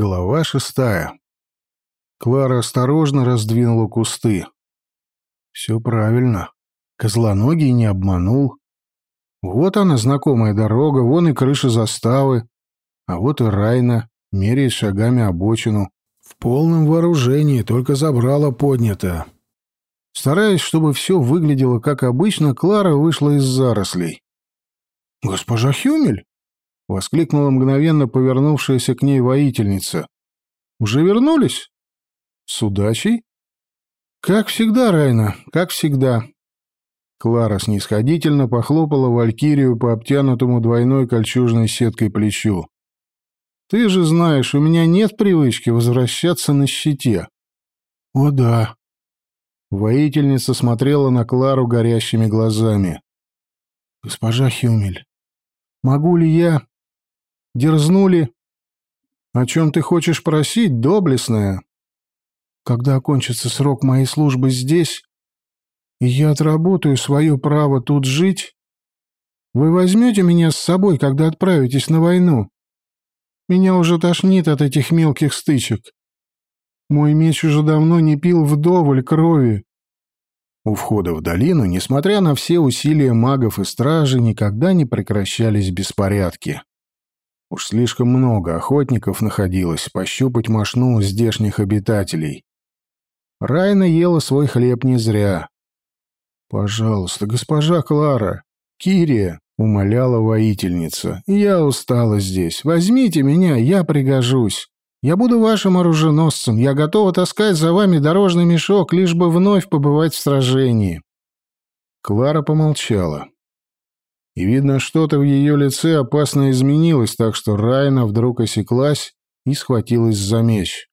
Глава шестая. Клара осторожно раздвинула кусты. Все правильно. Козлоногий не обманул. Вот она, знакомая дорога, вон и крыша заставы. А вот и Райна, меряет шагами обочину. В полном вооружении, только забрала поднято. Стараясь, чтобы все выглядело как обычно, Клара вышла из зарослей. «Госпожа Хюмель?» — воскликнула мгновенно повернувшаяся к ней воительница. «Уже вернулись? С удачей?» «Как всегда, Райна, как всегда». Клара снисходительно похлопала Валькирию по обтянутому двойной кольчужной сеткой плечу. «Ты же знаешь, у меня нет привычки возвращаться на щите». «О да». Воительница смотрела на Клару горящими глазами. «Госпожа Хюмель, могу ли я...» Дерзнули. О чем ты хочешь просить, доблестная? Когда окончится срок моей службы здесь, и я отработаю свое право тут жить, вы возьмете меня с собой, когда отправитесь на войну. Меня уже тошнит от этих мелких стычек. Мой меч уже давно не пил вдоволь крови. У входа в долину, несмотря на все усилия магов и стражи, никогда не прекращались беспорядки. Уж слишком много охотников находилось пощупать мошну здешних обитателей. Райна ела свой хлеб не зря. «Пожалуйста, госпожа Клара, Кирия», — умоляла воительница, — «я устала здесь. Возьмите меня, я пригожусь. Я буду вашим оруженосцем. Я готова таскать за вами дорожный мешок, лишь бы вновь побывать в сражении». Клара помолчала и, видно, что-то в ее лице опасно изменилось, так что Райна вдруг осеклась и схватилась за меч.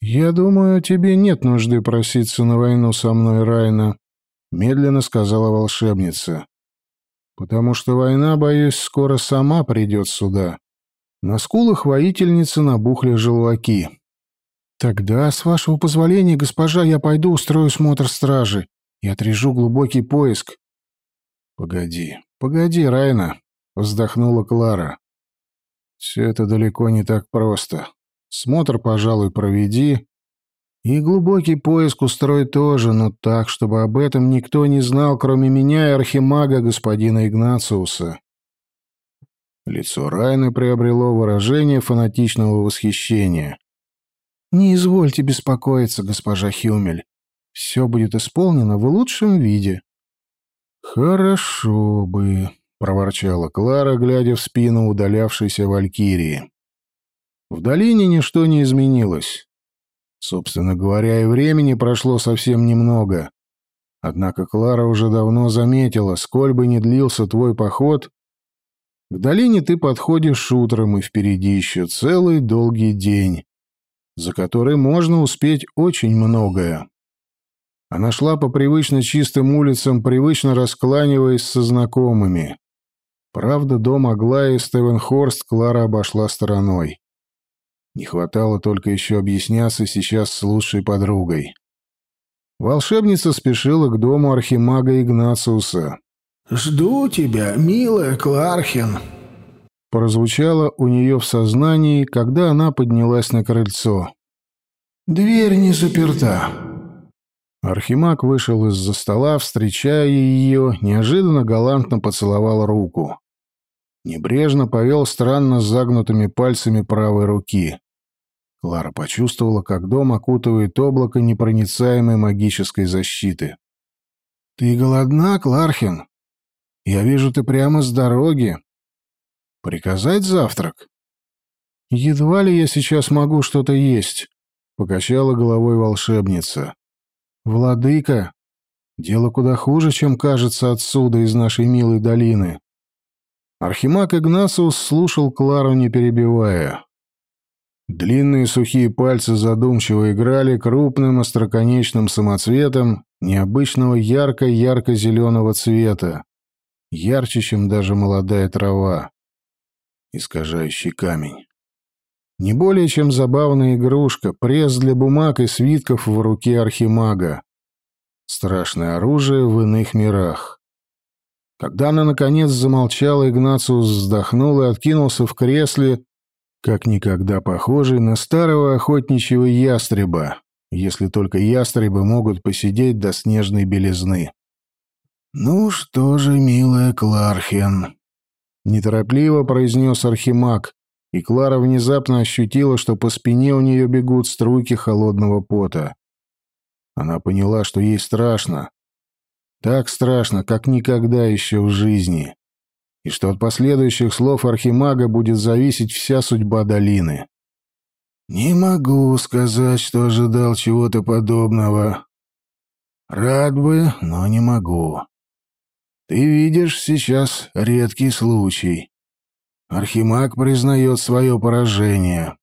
«Я думаю, тебе нет нужды проситься на войну со мной, Райна», — медленно сказала волшебница. «Потому что война, боюсь, скоро сама придет сюда». На скулах воительницы набухли желваки. «Тогда, с вашего позволения, госпожа, я пойду устрою смотр стражи и отрежу глубокий поиск». «Погоди, «Погоди, Райна», — вздохнула Клара. «Все это далеко не так просто. Смотр, пожалуй, проведи. И глубокий поиск устрой тоже, но так, чтобы об этом никто не знал, кроме меня и архимага господина Игнациуса». Лицо Райны приобрело выражение фанатичного восхищения. «Не извольте беспокоиться, госпожа Хюмель. Все будет исполнено в лучшем виде». «Хорошо бы», — проворчала Клара, глядя в спину удалявшейся Валькирии. В долине ничто не изменилось. Собственно говоря, и времени прошло совсем немного. Однако Клара уже давно заметила, сколь бы ни длился твой поход, к долине ты подходишь утром, и впереди еще целый долгий день, за который можно успеть очень многое. Она шла по привычно чистым улицам, привычно раскланиваясь со знакомыми. Правда, дом Аглаи Стевенхорст Клара обошла стороной. Не хватало только еще объясняться сейчас с лучшей подругой. Волшебница спешила к дому архимага Игнациуса. «Жду тебя, милая Клархин», — прозвучало у нее в сознании, когда она поднялась на крыльцо. «Дверь не заперта». Архимаг вышел из-за стола, встречая ее, неожиданно галантно поцеловал руку. Небрежно повел странно загнутыми пальцами правой руки. Клара почувствовала, как дом окутывает облако непроницаемой магической защиты. «Ты голодна, Клархин? Я вижу, ты прямо с дороги. Приказать завтрак?» «Едва ли я сейчас могу что-то есть», — покачала головой волшебница. «Владыка, дело куда хуже, чем кажется отсюда, из нашей милой долины». Архимаг Игнациус слушал Клару, не перебивая. Длинные сухие пальцы задумчиво играли крупным остроконечным самоцветом необычного ярко-ярко-зеленого цвета, ярче, чем даже молодая трава, искажающий камень. Не более чем забавная игрушка, пресс для бумаг и свитков в руке архимага. Страшное оружие в иных мирах. Когда она, наконец, замолчала, Игнациус вздохнул и откинулся в кресле, как никогда похожий на старого охотничьего ястреба, если только ястребы могут посидеть до снежной белизны. «Ну что же, милая Клархен», — неторопливо произнес Архимаг, и Клара внезапно ощутила, что по спине у нее бегут струйки холодного пота. Она поняла, что ей страшно. Так страшно, как никогда еще в жизни. И что от последующих слов Архимага будет зависеть вся судьба долины. «Не могу сказать, что ожидал чего-то подобного. Рад бы, но не могу. Ты видишь сейчас редкий случай. Архимаг признает свое поражение.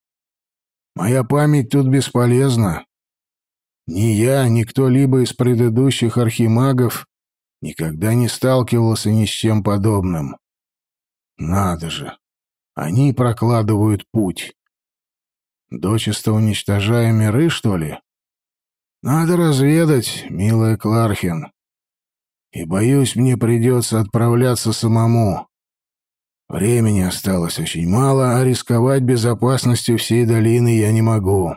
Моя память тут бесполезна. Ни я, ни кто-либо из предыдущих архимагов никогда не сталкивался ни с чем подобным. Надо же, они прокладывают путь. Дочисто уничтожая миры, что ли? Надо разведать, милая Клархин. И, боюсь, мне придется отправляться самому. Времени осталось очень мало, а рисковать безопасностью всей долины я не могу.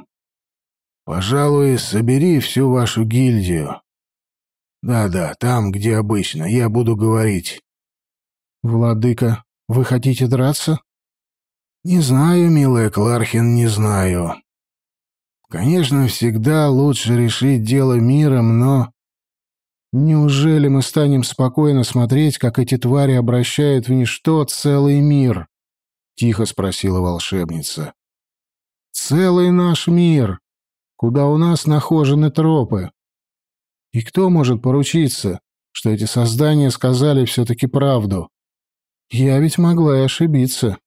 Пожалуй, собери всю вашу гильдию. Да-да, там, где обычно, я буду говорить. Владыка, вы хотите драться? Не знаю, милая Клархин, не знаю. Конечно, всегда лучше решить дело миром, но... Неужели мы станем спокойно смотреть, как эти твари обращают в ничто целый мир? Тихо спросила волшебница. Целый наш мир, куда у нас нахожены тропы. И кто может поручиться, что эти создания сказали все-таки правду? Я ведь могла и ошибиться.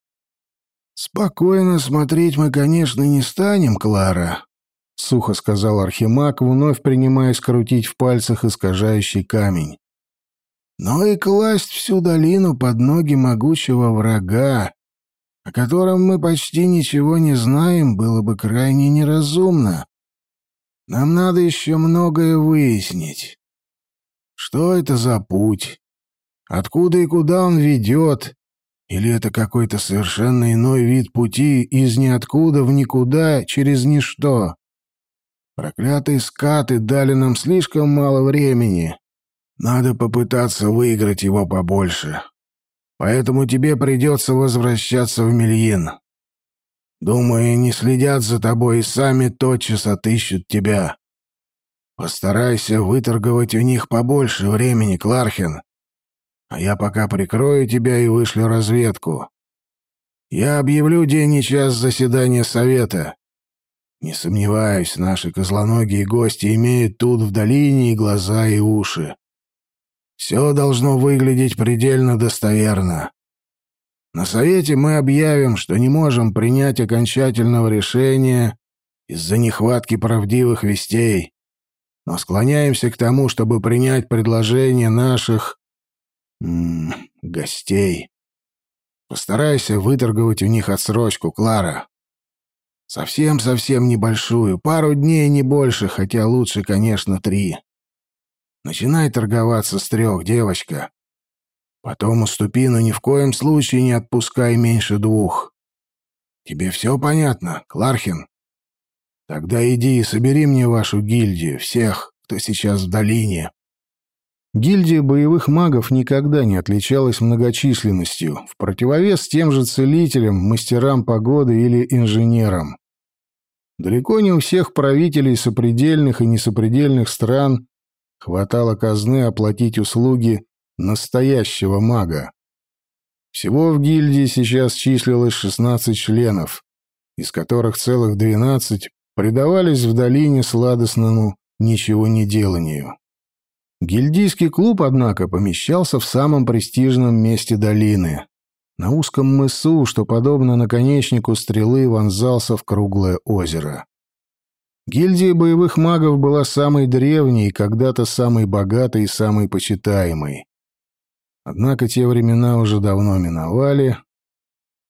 Спокойно смотреть мы, конечно, не станем, Клара, — сухо сказал Архимаг, вновь принимаясь крутить в пальцах искажающий камень. «Но и класть всю долину под ноги могучего врага, о котором мы почти ничего не знаем, было бы крайне неразумно. Нам надо еще многое выяснить. Что это за путь? Откуда и куда он ведет? Или это какой-то совершенно иной вид пути из ниоткуда в никуда через ничто? Проклятые скаты дали нам слишком мало времени. Надо попытаться выиграть его побольше. Поэтому тебе придется возвращаться в Мельин. Думаю, они следят за тобой и сами тотчас отыщут тебя. Постарайся выторговать у них побольше времени, Клархин. А я пока прикрою тебя и вышлю разведку. Я объявлю день и час заседания совета. Не сомневаюсь, наши козлоногие гости имеют тут в долине и глаза, и уши. Все должно выглядеть предельно достоверно. На совете мы объявим, что не можем принять окончательного решения из-за нехватки правдивых вестей, но склоняемся к тому, чтобы принять предложение наших м -м, гостей. Постарайся выторговать у них отсрочку, Клара. Совсем-совсем небольшую, пару дней не больше, хотя лучше, конечно, три. Начинай торговаться с трех, девочка. Потом уступи, но ни в коем случае не отпускай меньше двух. Тебе все понятно, Клархин? Тогда иди и собери мне вашу гильдию, всех, кто сейчас в долине. Гильдия боевых магов никогда не отличалась многочисленностью, в противовес тем же целителям, мастерам погоды или инженерам. Далеко не у всех правителей сопредельных и несопредельных стран хватало казны оплатить услуги настоящего мага. Всего в гильдии сейчас числилось 16 членов, из которых целых 12 предавались в долине сладостному ничего не деланию. Гильдийский клуб, однако, помещался в самом престижном месте долины. На узком мысу, что, подобно наконечнику стрелы, вонзался в круглое озеро. Гильдия боевых магов была самой древней, когда-то самой богатой и самой почитаемой. Однако те времена уже давно миновали.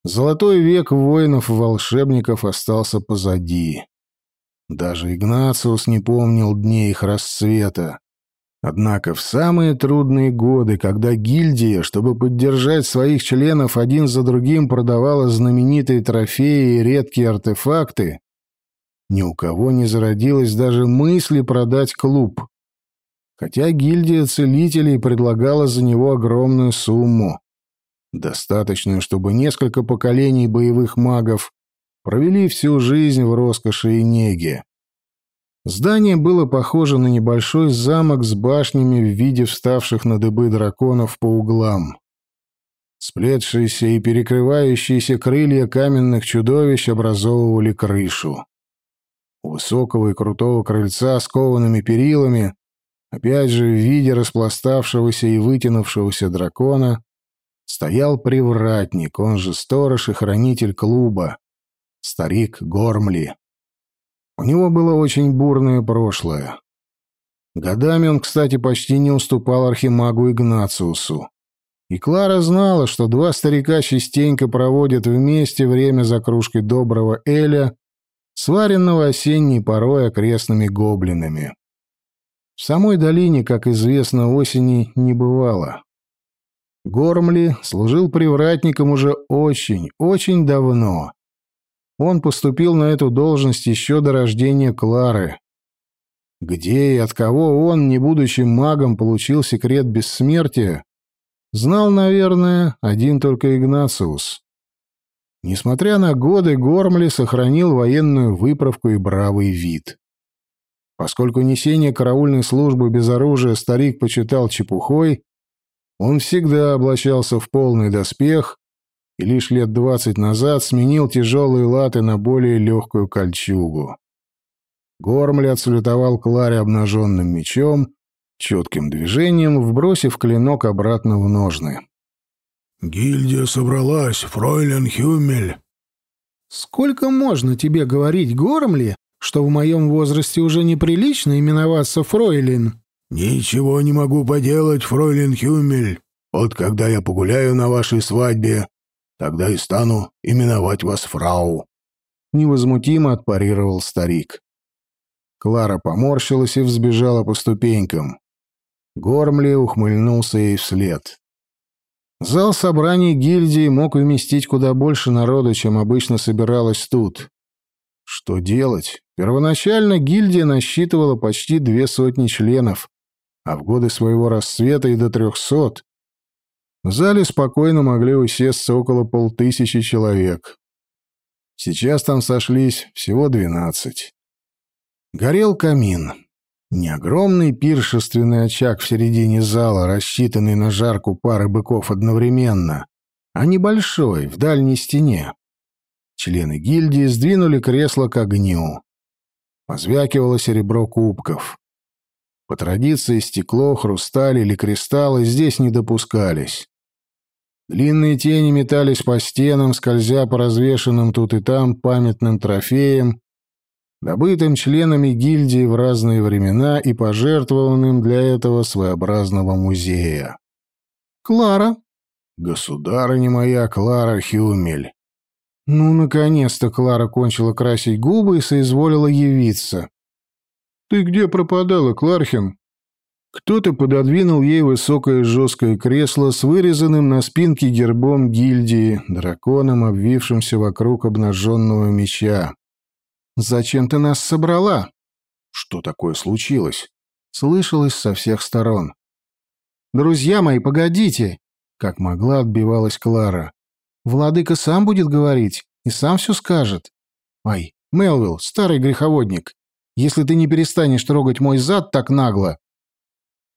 Золотой век воинов-волшебников остался позади. Даже Игнациус не помнил дней их расцвета Однако в самые трудные годы, когда гильдия, чтобы поддержать своих членов, один за другим продавала знаменитые трофеи и редкие артефакты, ни у кого не зародилось даже мысли продать клуб. Хотя гильдия целителей предлагала за него огромную сумму, достаточную, чтобы несколько поколений боевых магов провели всю жизнь в роскоши и неге. Здание было похоже на небольшой замок с башнями в виде вставших на дыбы драконов по углам. Сплетшиеся и перекрывающиеся крылья каменных чудовищ образовывали крышу. У высокого и крутого крыльца с коваными перилами, опять же в виде распластавшегося и вытянувшегося дракона, стоял привратник, он же сторож и хранитель клуба, старик Гормли. У него было очень бурное прошлое. Годами он, кстати, почти не уступал архимагу Игнациусу. И Клара знала, что два старика частенько проводят вместе время за кружкой доброго Эля, сваренного осенней порой окрестными гоблинами. В самой долине, как известно, осени не бывало. Гормли служил привратником уже очень, очень давно, он поступил на эту должность еще до рождения Клары. Где и от кого он, не будучи магом, получил секрет бессмертия, знал, наверное, один только Игнациус. Несмотря на годы, Гормли сохранил военную выправку и бравый вид. Поскольку несение караульной службы без оружия старик почитал чепухой, он всегда облачался в полный доспех и лишь лет двадцать назад сменил тяжелые латы на более легкую кольчугу. Гормли отсалютовал Кларе обнаженным мечом, четким движением вбросив клинок обратно в ножны. «Гильдия собралась, фройлен Хюмель». «Сколько можно тебе говорить, Гормли, что в моем возрасте уже неприлично именоваться фройлен?» «Ничего не могу поделать, фройлен Хюмель. Вот когда я погуляю на вашей свадьбе, Тогда и стану именовать вас фрау». Невозмутимо отпарировал старик. Клара поморщилась и взбежала по ступенькам. Гормли ухмыльнулся ей вслед. Зал собраний гильдии мог вместить куда больше народу, чем обычно собиралось тут. Что делать? Первоначально гильдия насчитывала почти две сотни членов, а в годы своего расцвета и до трехсот. В зале спокойно могли усесться около полтысячи человек. Сейчас там сошлись всего двенадцать. Горел камин. Не огромный пиршественный очаг в середине зала, рассчитанный на жарку пары быков одновременно, а небольшой, в дальней стене. Члены гильдии сдвинули кресло к огню. Позвякивало серебро кубков. По традиции стекло, хрусталь или кристаллы здесь не допускались. Длинные тени метались по стенам, скользя по развешанным тут и там памятным трофеям, добытым членами гильдии в разные времена и пожертвованным для этого своеобразного музея. «Клара!» «Государыня моя Клара Хюмель!» Ну, наконец-то Клара кончила красить губы и соизволила явиться. «Ты где пропадала, Клархин?» Кто-то пододвинул ей высокое жесткое кресло с вырезанным на спинке гербом гильдии, драконом, обвившимся вокруг обнаженного меча. «Зачем ты нас собрала?» «Что такое случилось?» Слышалось со всех сторон. «Друзья мои, погодите!» Как могла, отбивалась Клара. «Владыка сам будет говорить и сам все скажет. Ай, Мелвилл, старый греховодник, если ты не перестанешь трогать мой зад так нагло,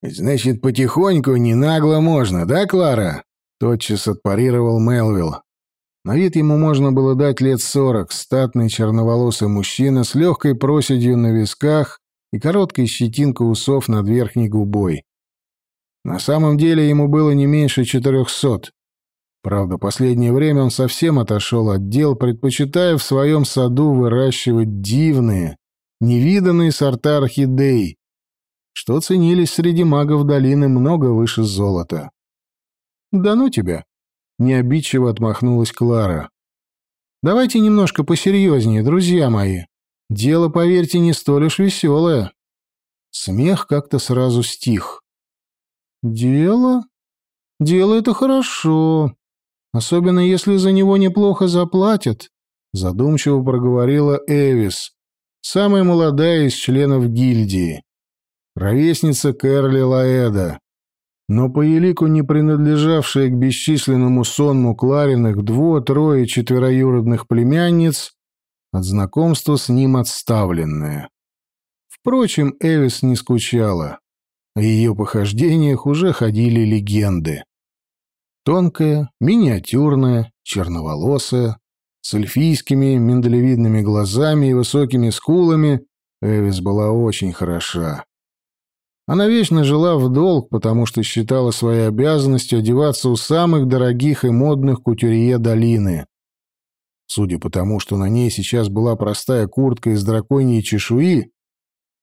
«Значит, потихоньку, не нагло можно, да, Клара?» Тотчас отпарировал Мелвилл. На вид ему можно было дать лет сорок, статный черноволосый мужчина с легкой проседью на висках и короткой щетинкой усов над верхней губой. На самом деле ему было не меньше четырехсот. Правда, последнее время он совсем отошел от дел, предпочитая в своем саду выращивать дивные, невиданные сорта орхидей, что ценились среди магов долины много выше золота. «Да ну тебя!» — необидчиво отмахнулась Клара. «Давайте немножко посерьезнее, друзья мои. Дело, поверьте, не столь уж веселое». Смех как-то сразу стих. «Дело? Дело — это хорошо. Особенно если за него неплохо заплатят», — задумчиво проговорила Эвис, самая молодая из членов гильдии, ровесница Кэрли Лаэда, но по елику не принадлежавшая к бесчисленному сонму Клариных дво-, трое, четвероюродных племянниц, от знакомства с ним отставленная. Впрочем, Эвис не скучала. О ее похождениях уже ходили легенды. Тонкая, миниатюрная, черноволосая, с эльфийскими миндалевидными глазами и высокими скулами, Эвис была очень хороша. Она вечно жила в долг, потому что считала своей обязанностью одеваться у самых дорогих и модных кутюрье долины. Судя по тому, что на ней сейчас была простая куртка из драконьей чешуи,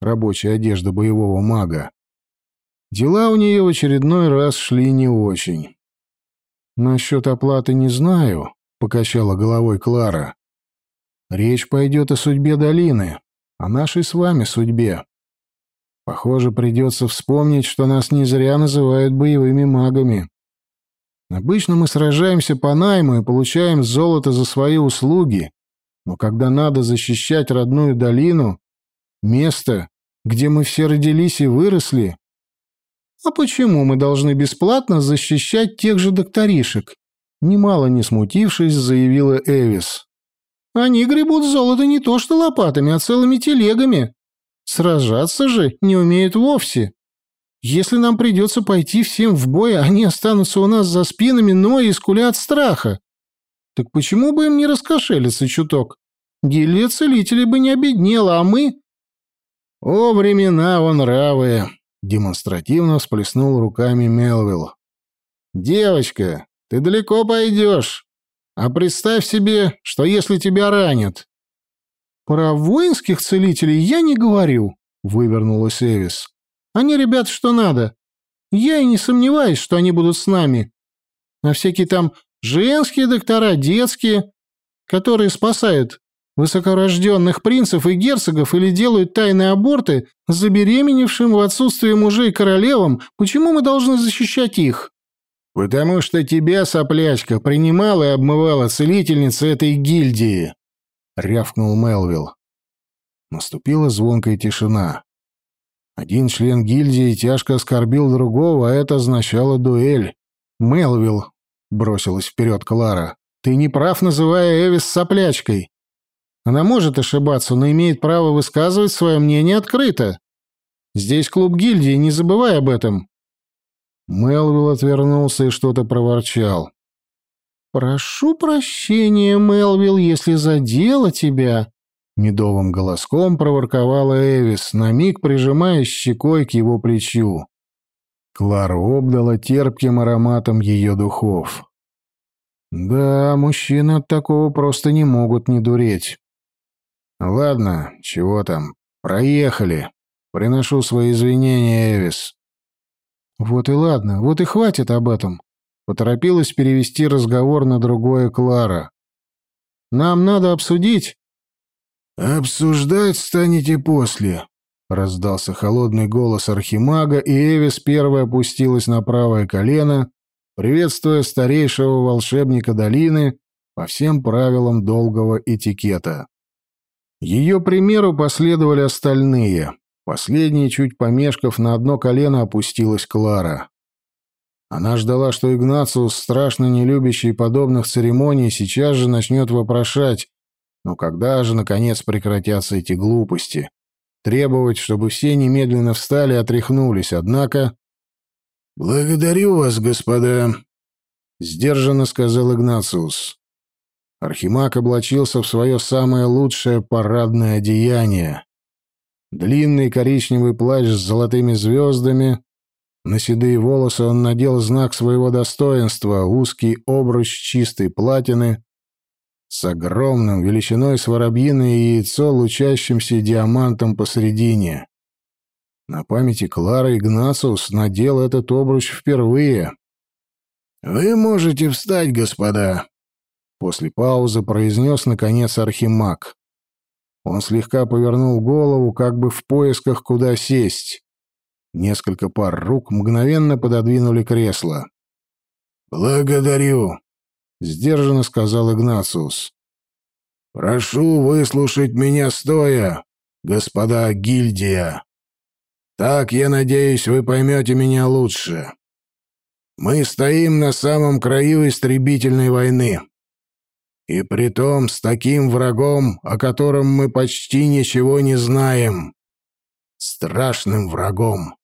рабочая одежда боевого мага, дела у нее в очередной раз шли не очень. «Насчет оплаты не знаю», — покачала головой Клара. «Речь пойдет о судьбе долины, о нашей с вами судьбе. Похоже, придется вспомнить, что нас не зря называют боевыми магами. Обычно мы сражаемся по найму и получаем золото за свои услуги, но когда надо защищать родную долину, место, где мы все родились и выросли... А почему мы должны бесплатно защищать тех же докторишек? Немало не смутившись, заявила Эвис. Они гребут золото не то что лопатами, а целыми телегами. Сражаться же не умеют вовсе. Если нам придется пойти всем в бой, они останутся у нас за спинами, но и скулят от страха. Так почему бы им не раскошелиться чуток? Гильдия целителей бы не обеднела, а мы... О, времена вон равые! Демонстративно всплеснул руками Мелвилл. Девочка, ты далеко пойдешь. А представь себе, что если тебя ранят, «Про воинских целителей я не говорю», — вывернулась Эвис. «Они, ребят, что надо. Я и не сомневаюсь, что они будут с нами. А всякие там женские доктора, детские, которые спасают высокорожденных принцев и герцогов или делают тайные аборты забеременевшим в отсутствие мужей королевам, почему мы должны защищать их?» «Потому что тебя, соплячка, принимала и обмывала целительница этой гильдии», — рявкнул Мелвилл. Наступила звонкая тишина. Один член гильдии тяжко оскорбил другого, а это означало дуэль. «Мелвилл», — бросилась вперед Клара, — «ты не прав, называя Эвис соплячкой. Она может ошибаться, но имеет право высказывать свое мнение открыто. Здесь клуб гильдии, не забывай об этом». Мелвилл отвернулся и что-то проворчал. «Прошу прощения, Мелвилл, если задела тебя», — медовым голоском проворковала Эвис, на миг прижимаясь щекой к его плечу. Клара обдала терпким ароматом ее духов. «Да, мужчины от такого просто не могут не дуреть». «Ладно, чего там, проехали. Приношу свои извинения, Эвис». «Вот и ладно, вот и хватит об этом», Поторопилась перевести разговор на другое Клара. «Нам надо обсудить...» «Обсуждать станете после», — раздался холодный голос Архимага, и Эвис первая опустилась на правое колено, приветствуя старейшего волшебника долины по всем правилам долгого этикета. Ее примеру последовали остальные. Последней, чуть помешков, на одно колено опустилась Клара. Она ждала, что Игнациус, страшно не любящий подобных церемоний, сейчас же начнет вопрошать, но когда же, наконец, прекратятся эти глупости? Требовать, чтобы все немедленно встали и отряхнулись, однако... «Благодарю вас, господа», — сдержанно сказал Игнациус. Архимаг облачился в свое самое лучшее парадное одеяние. Длинный коричневый плащ с золотыми звездами, на седые волосы он надел знак своего достоинства, узкий обруч чистой платины с огромным величиной с воробьиное яйцо, лучащимся диамантом посередине. На памяти Клары Игнациус надел этот обруч впервые. «Вы можете встать, господа», — после паузы произнес, наконец, Архимаг. Он слегка повернул голову, как бы в поисках, куда сесть. Несколько пар рук мгновенно пододвинули кресло. «Благодарю», — сдержанно сказал Игнациус. «Прошу выслушать меня стоя, господа гильдия. Так, я надеюсь, вы поймете меня лучше. Мы стоим на самом краю истребительной войны. И притом с таким врагом, о котором мы почти ничего не знаем. Страшным врагом.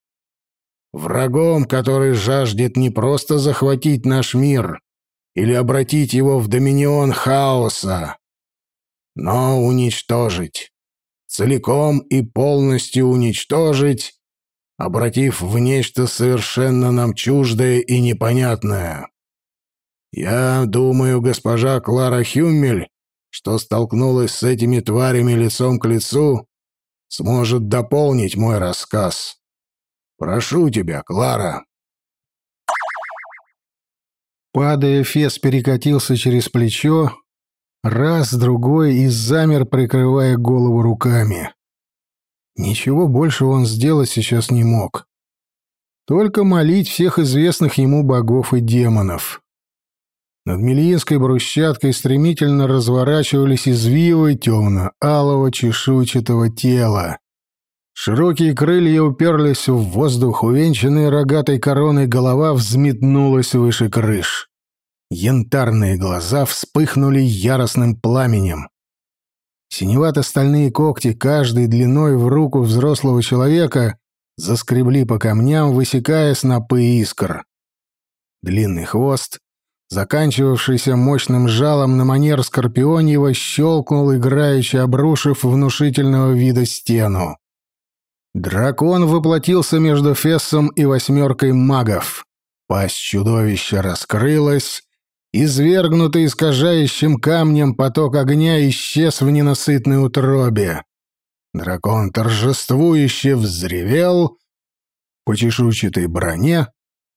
Врагом, который жаждет не просто захватить наш мир или обратить его в доминион хаоса, но уничтожить. Целиком и полностью уничтожить, обратив в нечто совершенно нам чуждое и непонятное. Я думаю, госпожа Клара Хюммель, что столкнулась с этими тварями лицом к лицу, сможет дополнить мой рассказ. Прошу тебя, Клара. Падая, Фес перекатился через плечо, раз, другой и замер, прикрывая голову руками. Ничего больше он сделать сейчас не мог. Только молить всех известных ему богов и демонов. Над Мельинской брусчаткой стремительно разворачивались извивы темно-алого чешуйчатого тела. Широкие крылья уперлись в воздух, увенчанная рогатой короной голова взметнулась выше крыш. Янтарные глаза вспыхнули яростным пламенем. Синевато-стальные когти, каждый длиной в руку взрослого человека, заскребли по камням, высекая снопы искр. Длинный хвост, заканчивавшийся мощным жалом на манер скорпионьего, щелкнул, играючи обрушив внушительного вида стену. Дракон воплотился между Фессом и восьмеркой магов. Пасть чудовища раскрылась, извергнутый искажающим камнем поток огня исчез в ненасытной утробе. Дракон торжествующе взревел, по чешуйчатой броне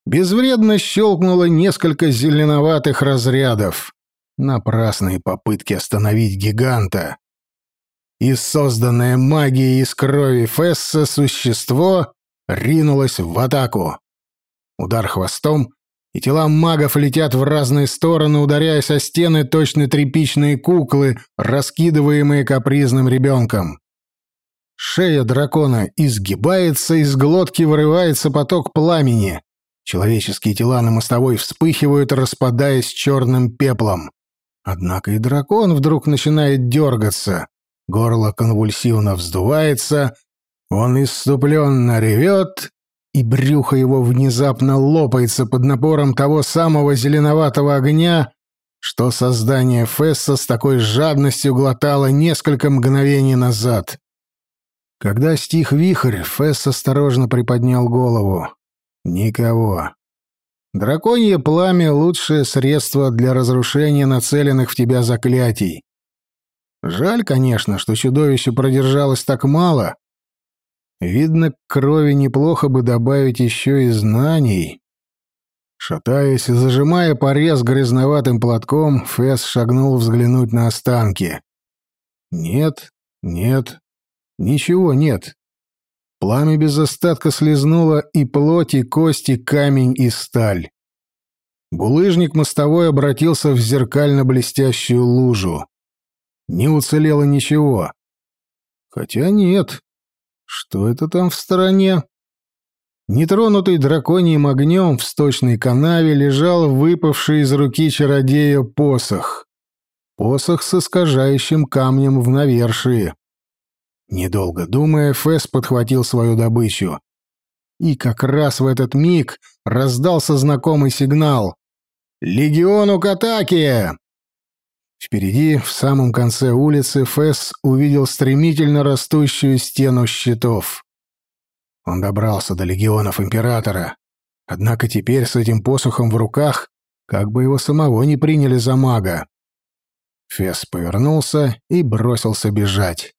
безвредно щелкнуло несколько зеленоватых разрядов. Напрасные попытки остановить гиганта и созданное магией из крови Фесса существо ринулось в атаку. Удар хвостом, и тела магов летят в разные стороны, ударяясь о стены точно тряпичные куклы, раскидываемые капризным ребенком. Шея дракона изгибается, из глотки вырывается поток пламени. Человеческие тела на мостовой вспыхивают, распадаясь черным пеплом. Однако и дракон вдруг начинает дергаться. Горло конвульсивно вздувается, он иступленно ревет, и брюхо его внезапно лопается под напором того самого зеленоватого огня, что создание Фесса с такой жадностью глотало несколько мгновений назад. Когда стих вихрь, Фесс осторожно приподнял голову. Никого. Драконье пламя — лучшее средство для разрушения нацеленных в тебя заклятий. Жаль, конечно, что чудовище продержалось так мало. Видно, к крови неплохо бы добавить еще и знаний. Шатаясь и зажимая порез грязноватым платком, Фэс шагнул взглянуть на останки. Нет, нет, ничего нет. Пламя без остатка слезнуло и плоть, и кости, камень и сталь. Булыжник мостовой обратился в зеркально-блестящую лужу. Не уцелело ничего. Хотя нет. Что это там в стороне? Нетронутый драконьим огнем в сточной канаве лежал выпавший из руки чародея посох. Посох с искажающим камнем в навершии. Недолго думая, Фэс подхватил свою добычу. И как раз в этот миг раздался знакомый сигнал. «Легиону к атаке!» Впереди, в самом конце улицы, Фэс увидел стремительно растущую стену щитов. Он добрался до легионов Императора. Однако теперь с этим посохом в руках как бы его самого не приняли за мага. Фес повернулся и бросился бежать.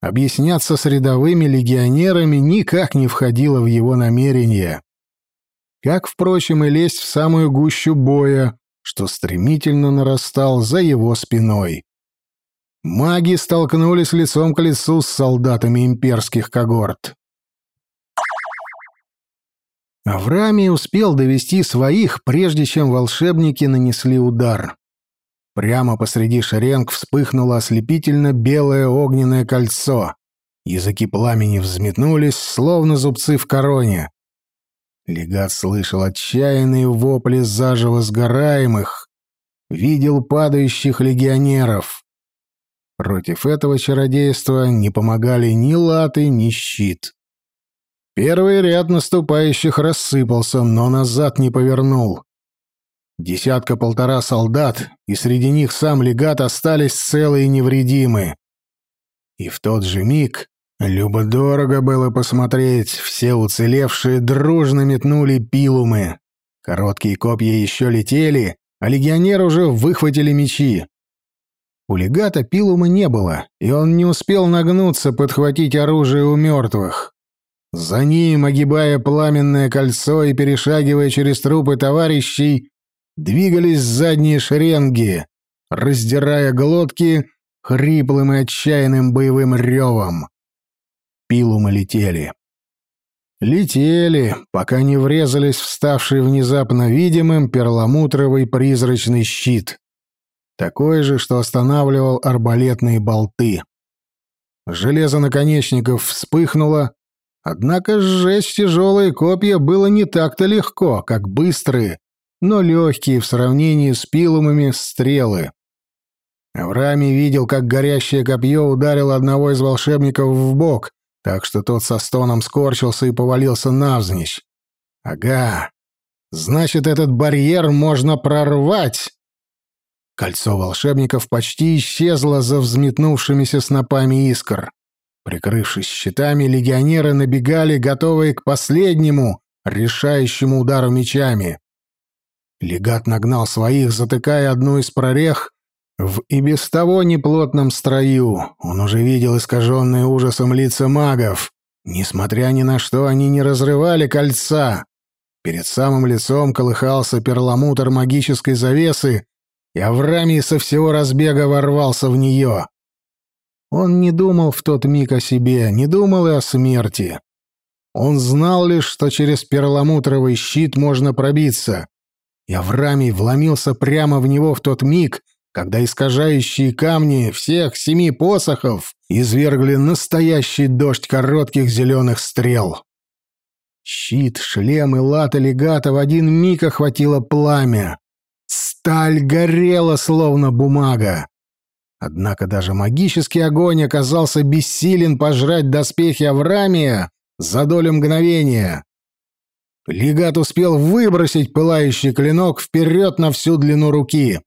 Объясняться с рядовыми легионерами никак не входило в его намерение. Как, впрочем, и лезть в самую гущу боя, что стремительно нарастал за его спиной. Маги столкнулись лицом к лицу с солдатами имперских когорт. Авраамий успел довести своих, прежде чем волшебники нанесли удар. Прямо посреди шеренг вспыхнуло ослепительно белое огненное кольцо. Языки пламени взметнулись, словно зубцы в короне. Легат слышал отчаянные вопли заживо сгораемых, видел падающих легионеров. Против этого чародейства не помогали ни латы, ни щит. Первый ряд наступающих рассыпался, но назад не повернул. Десятка-полтора солдат, и среди них сам легат остались целы и невредимы. И в тот же миг, любо-дорого было посмотреть, все уцелевшие дружно метнули пилумы. Короткие копья еще летели, а легионеры уже выхватили мечи. У легата пилума не было, и он не успел нагнуться, подхватить оружие у мертвых. За ним, огибая пламенное кольцо и перешагивая через трупы товарищей, двигались задние шеренги, раздирая глотки хриплым и отчаянным боевым ревом. Пилумы летели. Летели, пока не врезались в ставший внезапно видимым перламутровый призрачный щит. Такой же, что останавливал арбалетные болты. Железо наконечников вспыхнуло, однако сжечь тяжелые копья было не так-то легко, как быстрые, но легкие в сравнении с пилумами стрелы. Авраами видел, как горящее копье ударило одного из волшебников в бок, так что тот со стоном скорчился и повалился навзничь. «Ага, значит, этот барьер можно прорвать!» Кольцо волшебников почти исчезло за взметнувшимися снопами искр. Прикрывшись щитами, легионеры набегали, готовые к последнему, решающему удару мечами. Легат нагнал своих, затыкая одну из прорех в и без того неплотном строю. Он уже видел искаженные ужасом лица магов. Несмотря ни на что, они не разрывали кольца. Перед самым лицом колыхался перламутр магической завесы, и Аврамий со всего разбега ворвался в нее. Он не думал в тот миг о себе, не думал и о смерти. Он знал лишь, что через перламутровый щит можно пробиться, и Аврамий вломился прямо в него в тот миг, когда искажающие камни всех семи посохов извергли настоящий дождь коротких зеленых стрел. Щит, шлем и лата легата в один миг охватило пламя. Сталь горела, словно бумага. Однако даже магический огонь оказался бессилен пожрать доспехи Аврамия за долю мгновения. Легат успел выбросить пылающий клинок вперед на всю длину руки.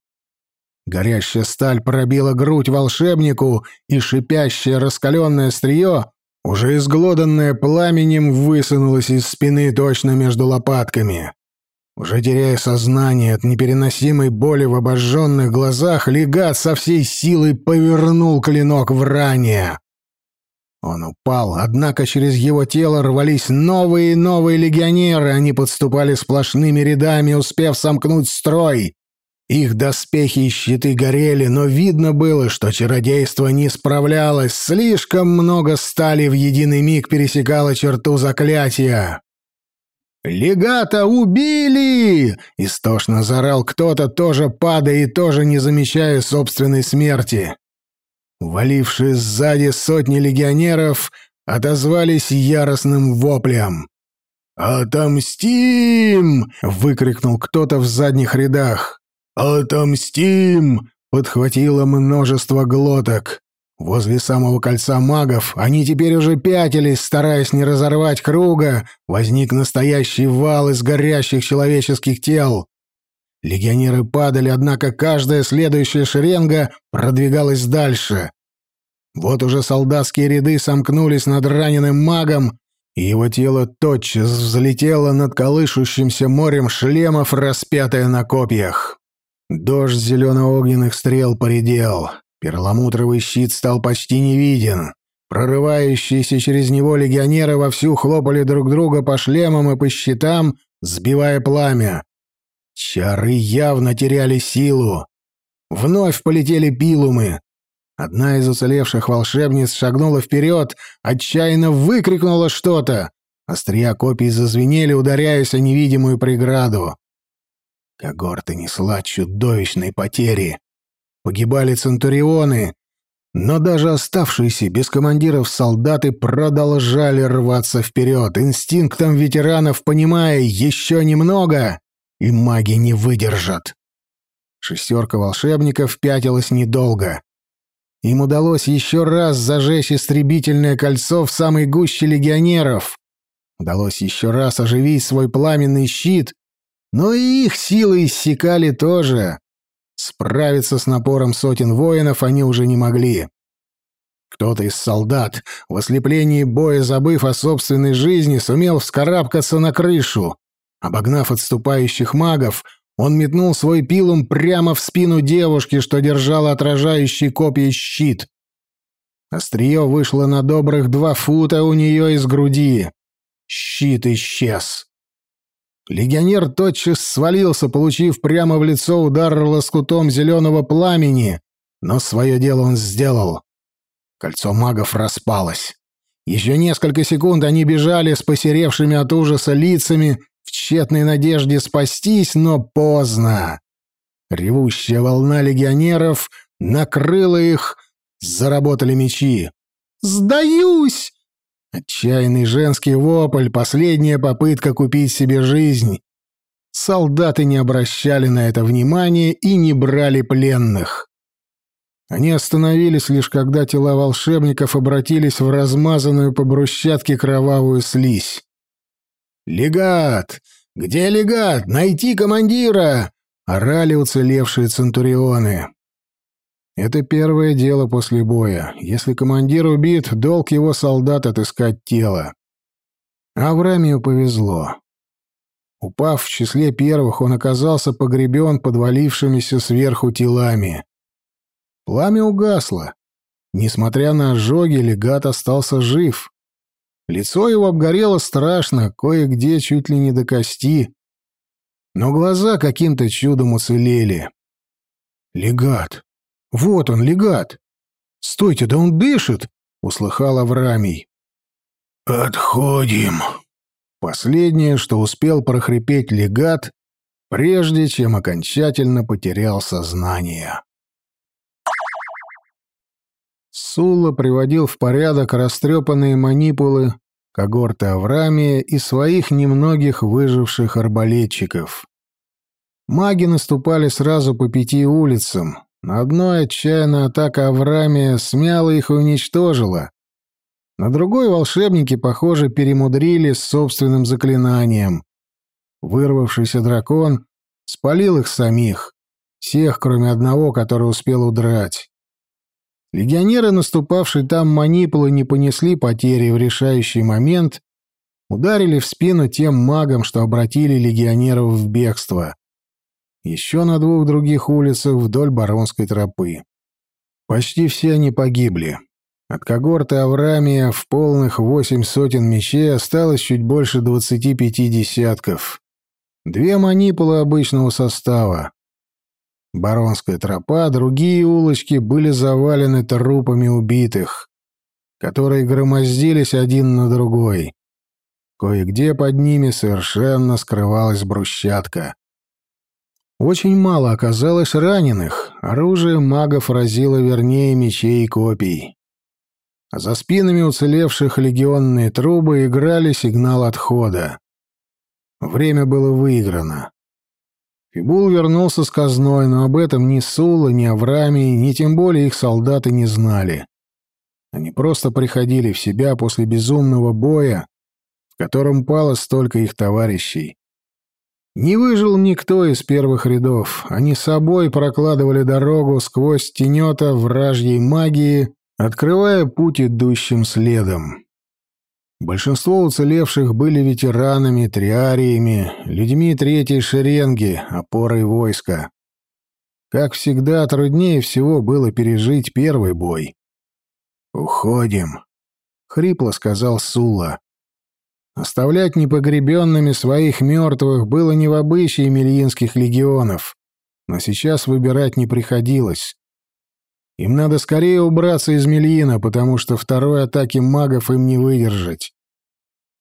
Горящая сталь пробила грудь волшебнику, и шипящее раскаленное острие, уже изглоданное пламенем, высунулось из спины точно между лопатками. Уже теряя сознание от непереносимой боли в обожженных глазах, легат со всей силой повернул клинок в ране. Он упал, однако через его тело рвались новые и новые легионеры, они подступали сплошными рядами, успев сомкнуть строй. Их доспехи и щиты горели, но видно было, что чародейство не справлялось, слишком много стали в единый миг пересекало черту заклятия. «Легата убили!» — истошно зарал кто-то, тоже падая и тоже не замечая собственной смерти. Валившие сзади сотни легионеров отозвались яростным воплем. «Отомстим!» — выкрикнул кто-то в задних рядах. «Отомстим!» — подхватило множество глоток. Возле самого кольца магов они теперь уже пятились, стараясь не разорвать круга, возник настоящий вал из горящих человеческих тел. Легионеры падали, однако каждая следующая шеренга продвигалась дальше. Вот уже солдатские ряды сомкнулись над раненым магом, и его тело тотчас взлетело над колышущимся морем шлемов, распятое на копьях. Дождь зелено-огненных стрел поредел. Перламутровый щит стал почти не виден. Прорывающиеся через него легионеры вовсю хлопали друг друга по шлемам и по щитам, сбивая пламя. Чары явно теряли силу. Вновь полетели пилумы. Одна из уцелевших волшебниц шагнула вперед, отчаянно выкрикнула что-то. Острия копий зазвенели, ударяясь о невидимую преграду. Когорта несла чудовищные потери. Погибали центурионы, но даже оставшиеся без командиров солдаты продолжали рваться вперед, инстинктом ветеранов понимая, еще немного, и маги не выдержат. Шестерка волшебников пятилась недолго. Им удалось еще раз зажечь истребительное кольцо в самой гуще легионеров. Удалось еще раз оживить свой пламенный щит, но и их силы иссякали тоже. Справиться с напором сотен воинов они уже не могли. Кто-то из солдат, в ослеплении боя забыв о собственной жизни, сумел вскарабкаться на крышу. Обогнав отступающих магов, он метнул свой пилум прямо в спину девушки, что держала отражающий копья щит. Острие вышло на добрых два фута у нее из груди. Щит исчез. Легионер тотчас свалился, получив прямо в лицо удар лоскутом зеленого пламени, но свое дело он сделал. Кольцо магов распалось. Еще несколько секунд они бежали с посеревшими от ужаса лицами в тщетной надежде спастись, но поздно. Ревущая волна легионеров накрыла их, заработали мечи. «Сдаюсь!» Отчаянный женский вопль, последняя попытка купить себе жизнь. Солдаты не обращали на это внимания и не брали пленных. Они остановились лишь когда тела волшебников обратились в размазанную по брусчатке кровавую слизь. «Легат! Где легат? Найти командира!» — орали уцелевшие центурионы. Это первое дело после боя. Если командир убит, долг его солдат отыскать тело. Аврамию повезло. Упав в числе первых, он оказался погребен подвалившимися сверху телами. Пламя угасло. Несмотря на ожоги, легат остался жив. Лицо его обгорело страшно, кое-где чуть ли не до кости. Но глаза каким-то чудом уцелели. «Легат! Вот он, легат! Стойте, да он дышит!» — услыхал Аврамий. «Отходим!» Последнее, что успел прохрипеть легат, прежде чем окончательно потерял сознание. Сула приводил в порядок растрепанные манипулы, когорты Аврамия и своих немногих выживших арбалетчиков. Маги наступали сразу по пяти улицам. На одной отчаянная атака Аврамия смяла их и уничтожила. На другой волшебники, похоже, перемудрили с собственным заклинанием. Вырвавшийся дракон спалил их самих, всех, кроме одного, который успел удрать. Легионеры, наступавшие там манипулы, не понесли потери в решающий момент, ударили в спину тем магам, что обратили легионеров в бегство. Еще на двух других улицах вдоль Баронской тропы. Почти все они погибли. От когорты Аврамия в полных восемь сотен мечей осталось чуть больше двадцати пяти десятков. Две манипулы обычного состава. Баронская тропа, другие улочки были завалены трупами убитых, которые громоздились один на другой. Кое-где под ними совершенно скрывалась брусчатка. Очень мало оказалось раненых, оружие магов разило вернее мечей и копий. За спинами уцелевших легионные трубы играли сигнал отхода. Время было выиграно. Фибул вернулся с казной, но об этом ни Сула, ни Аврамий, ни тем более их солдаты не знали. Они просто приходили в себя после безумного боя, в котором пало столько их товарищей. Не выжил никто из первых рядов. Они собой прокладывали дорогу сквозь тенета вражьей магии, открывая путь идущим следом. Большинство уцелевших были ветеранами, триариями, людьми третьей шеренги, опорой войска. Как всегда, труднее всего было пережить первый бой. «Уходим», — хрипло сказал Сула. Оставлять непогребенными своих мертвых было не в обычае мельинских легионов, но сейчас выбирать не приходилось. Им надо скорее убраться из Мельина, потому что второй атаки магов им не выдержать.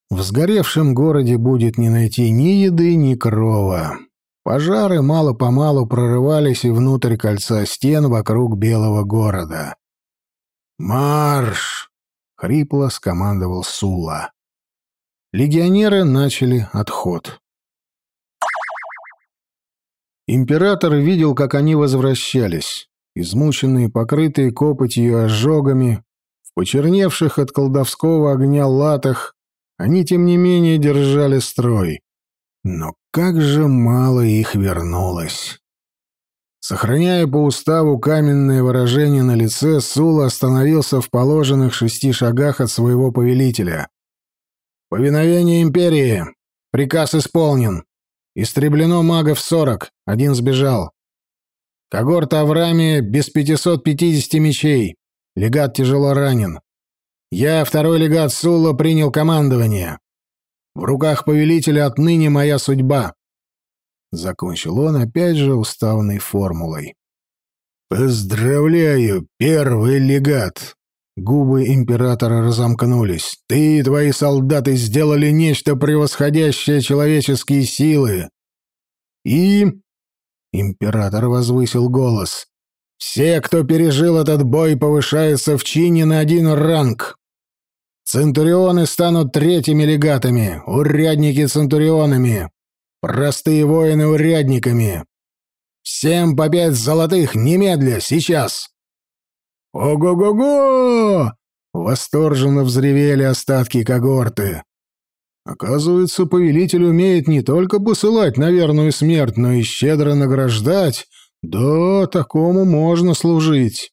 В сгоревшем городе будет не найти ни еды, ни крова. Пожары мало-помалу прорывались и внутрь кольца стен вокруг Белого города. «Марш!» — хрипло скомандовал Сула. Легионеры начали отход. Император видел, как они возвращались, измученные, покрытые копотью и ожогами, в почерневших от колдовского огня латах, они, тем не менее, держали строй. Но как же мало их вернулось. Сохраняя по уставу каменное выражение на лице, Сула остановился в положенных шести шагах от своего повелителя. «Повиновение империи! Приказ исполнен! Истреблено магов сорок, один сбежал. Когорта Аврами без пятисот пятидесяти мечей. Легат тяжело ранен. Я, второй легат Сула, принял командование. В руках повелителя отныне моя судьба. Закончил он опять же уставной формулой. «Поздравляю, первый легат!» Губы императора разомкнулись. «Ты и твои солдаты сделали нечто превосходящее человеческие силы!» «И...» Император возвысил голос. «Все, кто пережил этот бой, повышаются в чине на один ранг. Центурионы станут третьими легатами, урядники — центурионами, простые воины — урядниками. Всем по пять золотых, немедля, сейчас!» «Ого-го-го!» — восторженно взревели остатки когорты. Оказывается, повелитель умеет не только посылать на верную смерть, но и щедро награждать. Да, такому можно служить.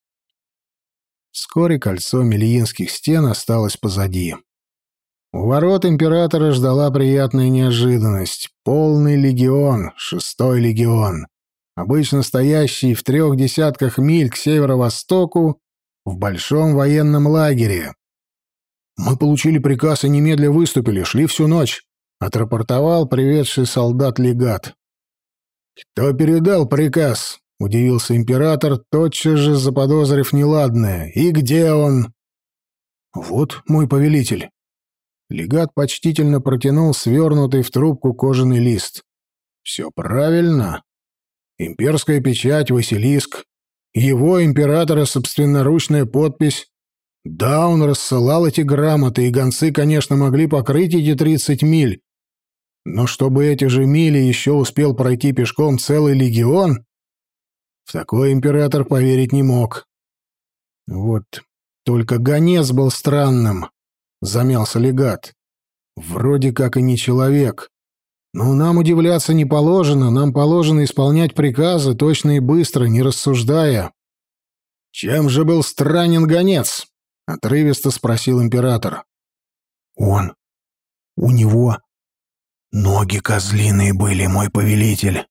Вскоре кольцо Мельинских стен осталось позади. У ворот императора ждала приятная неожиданность. Полный легион, шестой легион, обычно стоящий в трех десятках миль к северо-востоку в большом военном лагере. «Мы получили приказ и немедля выступили, шли всю ночь», — отрапортовал приведший солдат-легат. «Кто передал приказ?» — удивился император, тотчас же заподозрив неладное. «И где он?» «Вот мой повелитель». Легат почтительно протянул свернутый в трубку кожаный лист. «Все правильно. Имперская печать, Василиск. Его императора собственноручная подпись. Да, он рассылал эти грамоты, и гонцы, конечно, могли покрыть эти тридцать миль. Но чтобы эти же мили еще успел пройти пешком целый легион, в такое император поверить не мог. Вот только гонец был странным, замялся легат. Вроде как и не человек. Но нам удивляться не положено, нам положено исполнять приказы точно и быстро, не рассуждая. Чем же был странен гонец? отрывисто спросил император. Он. У него ноги козлиные были, мой повелитель.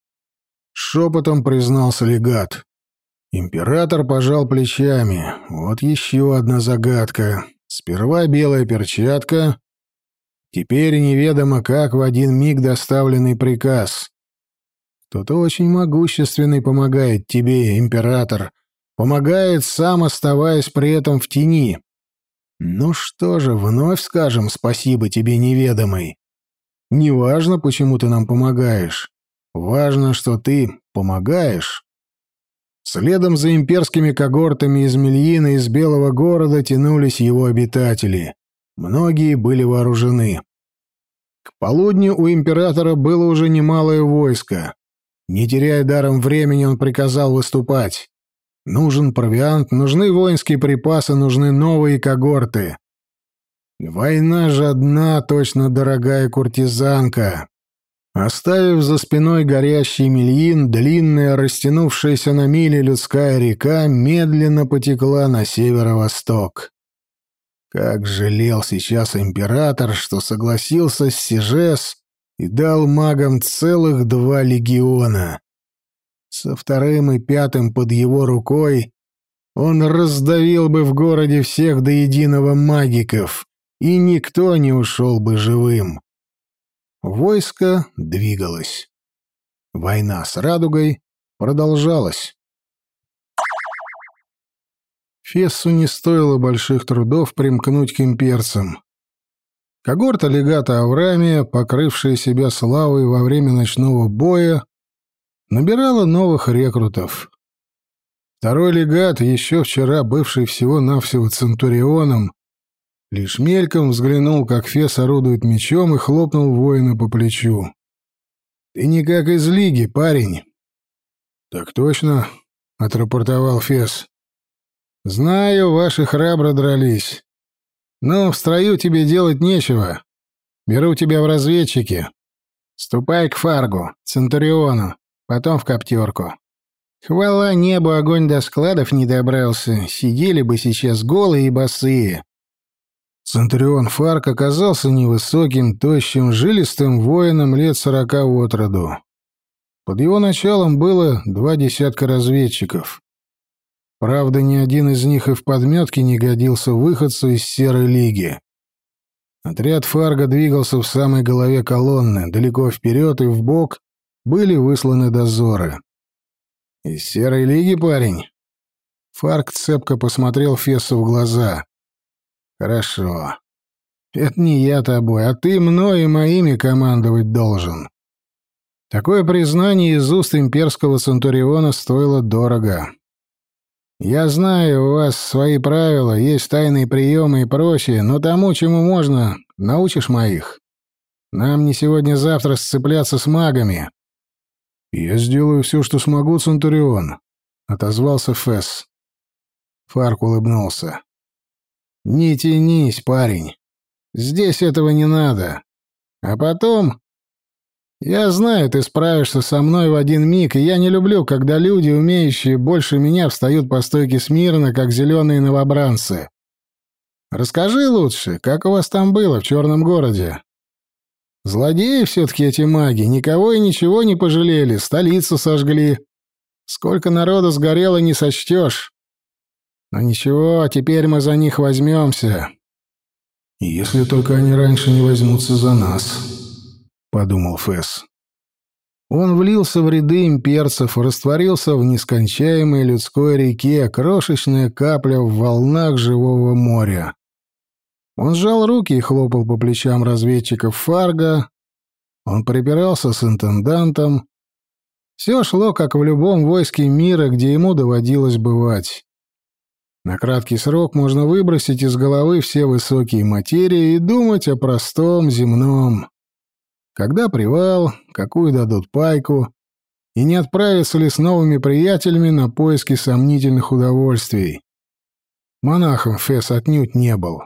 Шепотом признался легат. Император пожал плечами. Вот еще одна загадка. Сперва белая перчатка, теперь неведомо как в один миг доставленный приказ. Кто-то очень могущественный помогает тебе, император. Помогает, сам оставаясь при этом в тени. Ну что же, вновь скажем спасибо тебе, неведомый. Неважно, почему ты нам помогаешь. Важно, что ты помогаешь. Следом за имперскими когортами из Мельина из Белого города тянулись его обитатели. Многие были вооружены. К полудню у императора было уже немалое войско. Не теряя даром времени, он приказал выступать. Нужен провиант, нужны воинские припасы, нужны новые когорты. Война же одна, точно дорогая куртизанка. Оставив за спиной горящий мельин, длинная, растянувшаяся на мили людская река медленно потекла на северо-восток. Как жалел сейчас император, что согласился с Сижес и дал магам целых два легиона. Со вторым и пятым под его рукой он раздавил бы в городе всех до единого магиков, и никто не ушел бы живым. Войско двигалось. Война с радугой продолжалась. Фессу не стоило больших трудов примкнуть к имперцам. Когорта легата Аврамия, покрывшая себя славой во время ночного боя, набирала новых рекрутов. Второй легат, еще вчера бывший всего-навсего центурионом, лишь мельком взглянул, как Фес орудует мечом и хлопнул воина по плечу. «Ты никак из лиги, парень». «Так точно», — отрапортовал Фес. «Знаю, ваши храбро дрались. Но в строю тебе делать нечего. Беру тебя в разведчики. Ступай к Фаргу, Центуриону, потом в Коптерку. Хвала небу, огонь до складов не добрался. Сидели бы сейчас голые и босые». Центурион Фарк оказался невысоким, тощим, жилистым воином лет сорока от роду. Под его началом было два десятка разведчиков. Правда, ни один из них и в подметке не годился выходцу из Серой Лиги. Отряд Фарга двигался в самой голове колонны, далеко вперед и вбок были высланы дозоры. «Из Серой Лиги, парень?» Фарк цепко посмотрел Фессу в глаза. «Хорошо. Это не я тобой, а ты мной и моими командовать должен». Такое признание из уст имперского центуриона стоило дорого. Я знаю, у вас свои правила, есть тайные приемы и прочее, но тому, чему можно, научишь моих. Нам не сегодня-завтра сцепляться с магами». «Я сделаю все, что смогу, Центурион», — отозвался Фесс. Фарк улыбнулся. «Не тянись, парень. Здесь этого не надо. А потом я знаю, ты справишься со мной в один миг, и я не люблю, когда люди, умеющие больше меня, встают по стойке смирно, как зеленые новобранцы. Расскажи лучше, как у вас там было в черном городе? Злодеи все-таки эти маги, никого и ничего не пожалели, столицу сожгли. Сколько народу сгорело, не сочтешь. Но ничего, теперь мы за них возьмемся. Если только они раньше не возьмутся за нас, — подумал Фесс. Он влился в ряды имперцев, растворился в нескончаемой людской реке, крошечная капля в волнах живого моря. Он сжал руки и хлопал по плечам разведчиков Фарго. Он припирался с интендантом. Все шло, как в любом войске мира, где ему доводилось бывать. На краткий срок можно выбросить из головы все высокие материи и думать о простом земном. Когда привал, какую дадут пайку, и не отправятся ли с новыми приятелями на поиски сомнительных удовольствий. Монахом Фесс отнюдь не был.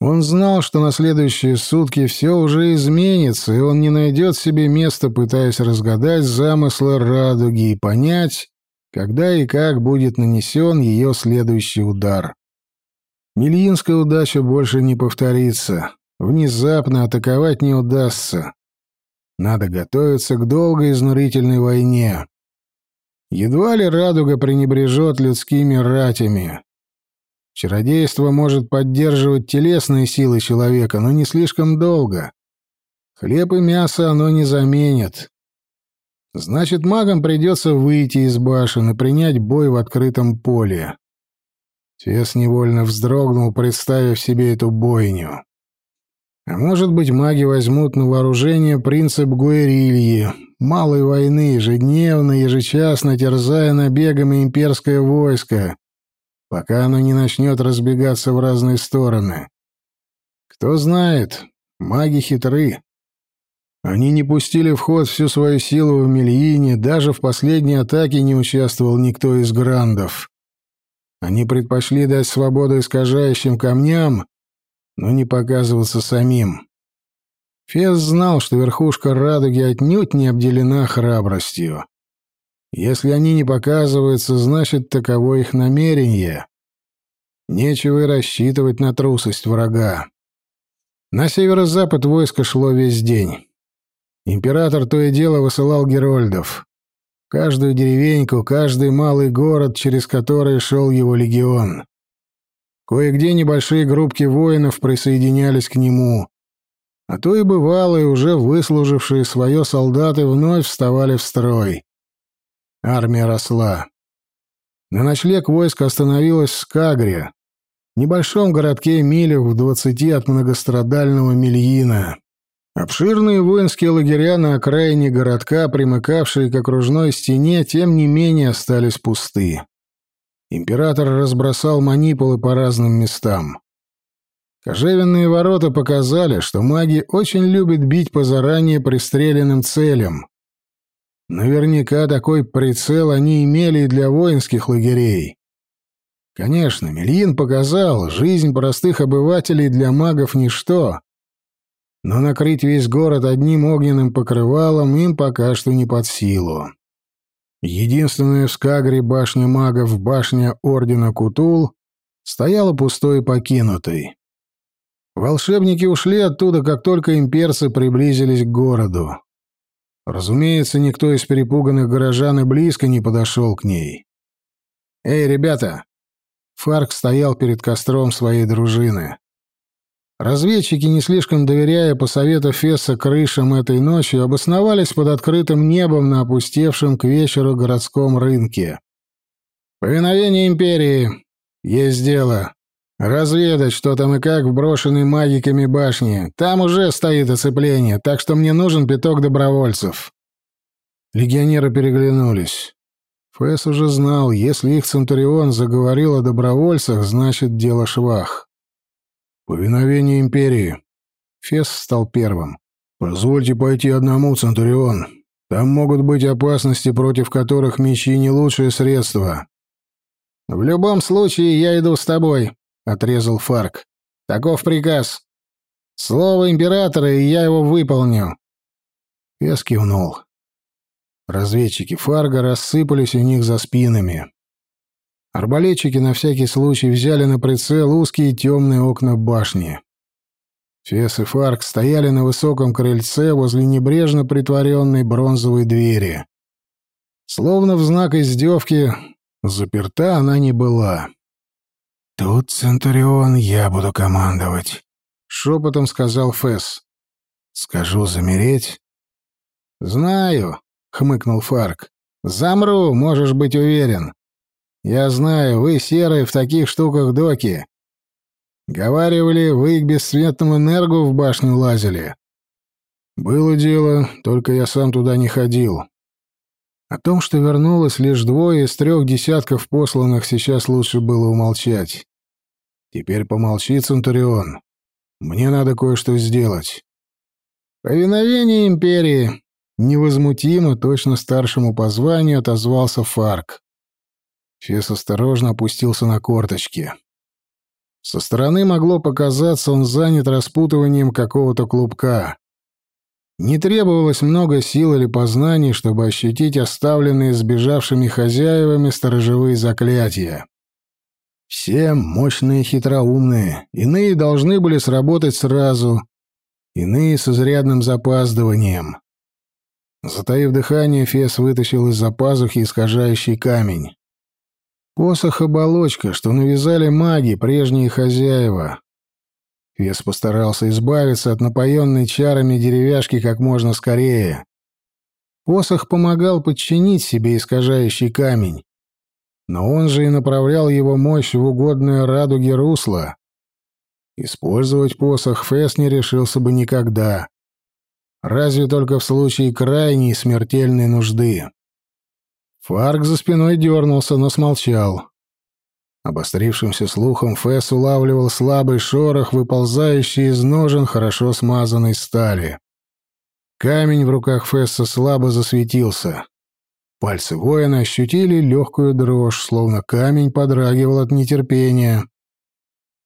Он знал, что на следующие сутки все уже изменится, и он не найдет себе места, пытаясь разгадать замыслы радуги и понять, когда и как будет нанесен ее следующий удар. Мильинская удача больше не повторится. Внезапно атаковать не удастся. Надо готовиться к долгой изнурительной войне. Едва ли радуга пренебрежет людскими ратями. Чародейство может поддерживать телесные силы человека, но не слишком долго. Хлеб и мясо оно не заменит. Значит, магам придется выйти из башен и принять бой в открытом поле. Фес невольно вздрогнул, представив себе эту бойню. А может быть, маги возьмут на вооружение принцип Гуэрильи, малой войны, ежедневно, ежечасно терзая набегами имперское войско, пока оно не начнет разбегаться в разные стороны. Кто знает, маги хитры. Они не пустили в ход всю свою силу в Мельине, даже в последней атаке не участвовал никто из грандов. Они предпочли дать свободу искажающим камням но не показываться самим. Фес знал, что верхушка радуги отнюдь не обделена храбростью. Если они не показываются, значит, таково их намерение. Нечего и рассчитывать на трусость врага. На северо-запад войско шло весь день. Император то и дело высылал герольдов. Каждую деревеньку, каждый малый город, через который шел его легион. Кое-где небольшие группки воинов присоединялись к нему, а то и бывалые, уже выслужившие свое солдаты, вновь вставали в строй. Армия росла. На ночлег войско остановилось в Скагре, небольшом городке милях в двадцати от многострадального Мельина. Обширные воинские лагеря на окраине городка, примыкавшие к окружной стене, тем не менее остались пусты. Император разбросал манипулы по разным местам. Кожевенные ворота показали, что маги очень любят бить по заранее пристреленным целям. Наверняка такой прицел они имели и для воинских лагерей. Конечно, Мельин показал, жизнь простых обывателей для магов — ничто. Но накрыть весь город одним огненным покрывалом им пока что не под силу. Единственная в Скагре башня магов, башня Ордена Кутул, стояла пустой и покинутой. Волшебники ушли оттуда, как только имперцы приблизились к городу. Разумеется, никто из перепуганных горожан и близко не подошел к ней. «Эй, ребята!» Фарк стоял перед костром своей дружины. Разведчики, не слишком доверяя по совету Фесса крышам этой ночью, обосновались под открытым небом на опустевшем к вечеру городском рынке. «Повиновение империи! Есть дело. Разведать, что там и как в брошенной магиками башне. Там уже стоит оцепление, так что мне нужен пяток добровольцев». Легионеры переглянулись. Фесс уже знал, если их Центурион заговорил о добровольцах, значит, дело швах. «Повиновение империи». Фесс стал первым. «Позвольте пойти одному, Центурион. Там могут быть опасности, против которых мечи не лучшее средство». «В любом случае, я иду с тобой», — отрезал Фарк. «Таков приказ. Слово императора, и я его выполню». Фесс кивнул. Разведчики Фарга рассыпались у них за спинами. Арбалетчики на всякий случай взяли на прицел узкие темные окна башни. Фес и Фарк стояли на высоком крыльце возле небрежно притворенной бронзовой двери. Словно в знак издевки, заперта она не была. «Тут, Центурион, я буду командовать», — шепотом сказал Фесс. «Скажу замереть?» «Знаю», — хмыкнул Фарк. «Замру, можешь быть уверен. Я знаю, вы серые в таких штуках доки. Говаривали, вы к бесцветному энергу в башню лазили». «Было дело, только я сам туда не ходил», о том, что вернулось лишь двое из трех десятков посланных, сейчас лучше было умолчать. Теперь помолчи, Центурион. Мне надо кое-что сделать. Повиновение империи, Невозмутимо, точно старшему по званию, отозвался Фарк. Фес осторожно опустился на корточки. Со стороны могло показаться, он занят распутыванием какого-то клубка. Не требовалось много сил или познаний, чтобы ощутить оставленные сбежавшими хозяевами сторожевые заклятия. Все мощные хитроумные, иные должны были сработать сразу, иные с изрядным запаздыванием. Затаив дыхание, Фес вытащил из-за пазухи искажающий камень. Посох-оболочка, что навязали маги, прежние хозяева. Фес постарался избавиться от напоенной чарами деревяшки как можно скорее. Посох помогал подчинить себе искажающий камень. Но он же и направлял его мощь в угодное радуге русло. Использовать посох Фес не решился бы никогда. Разве только в случае крайней смертельной нужды. Фарк за спиной дернулся, но смолчал. Обострившимся слухом Фэс улавливал слабый шорох, выползающий из ножен хорошо смазанной стали. Камень в руках Фесса слабо засветился. Пальцы воина ощутили легкую дрожь, словно камень подрагивал от нетерпения.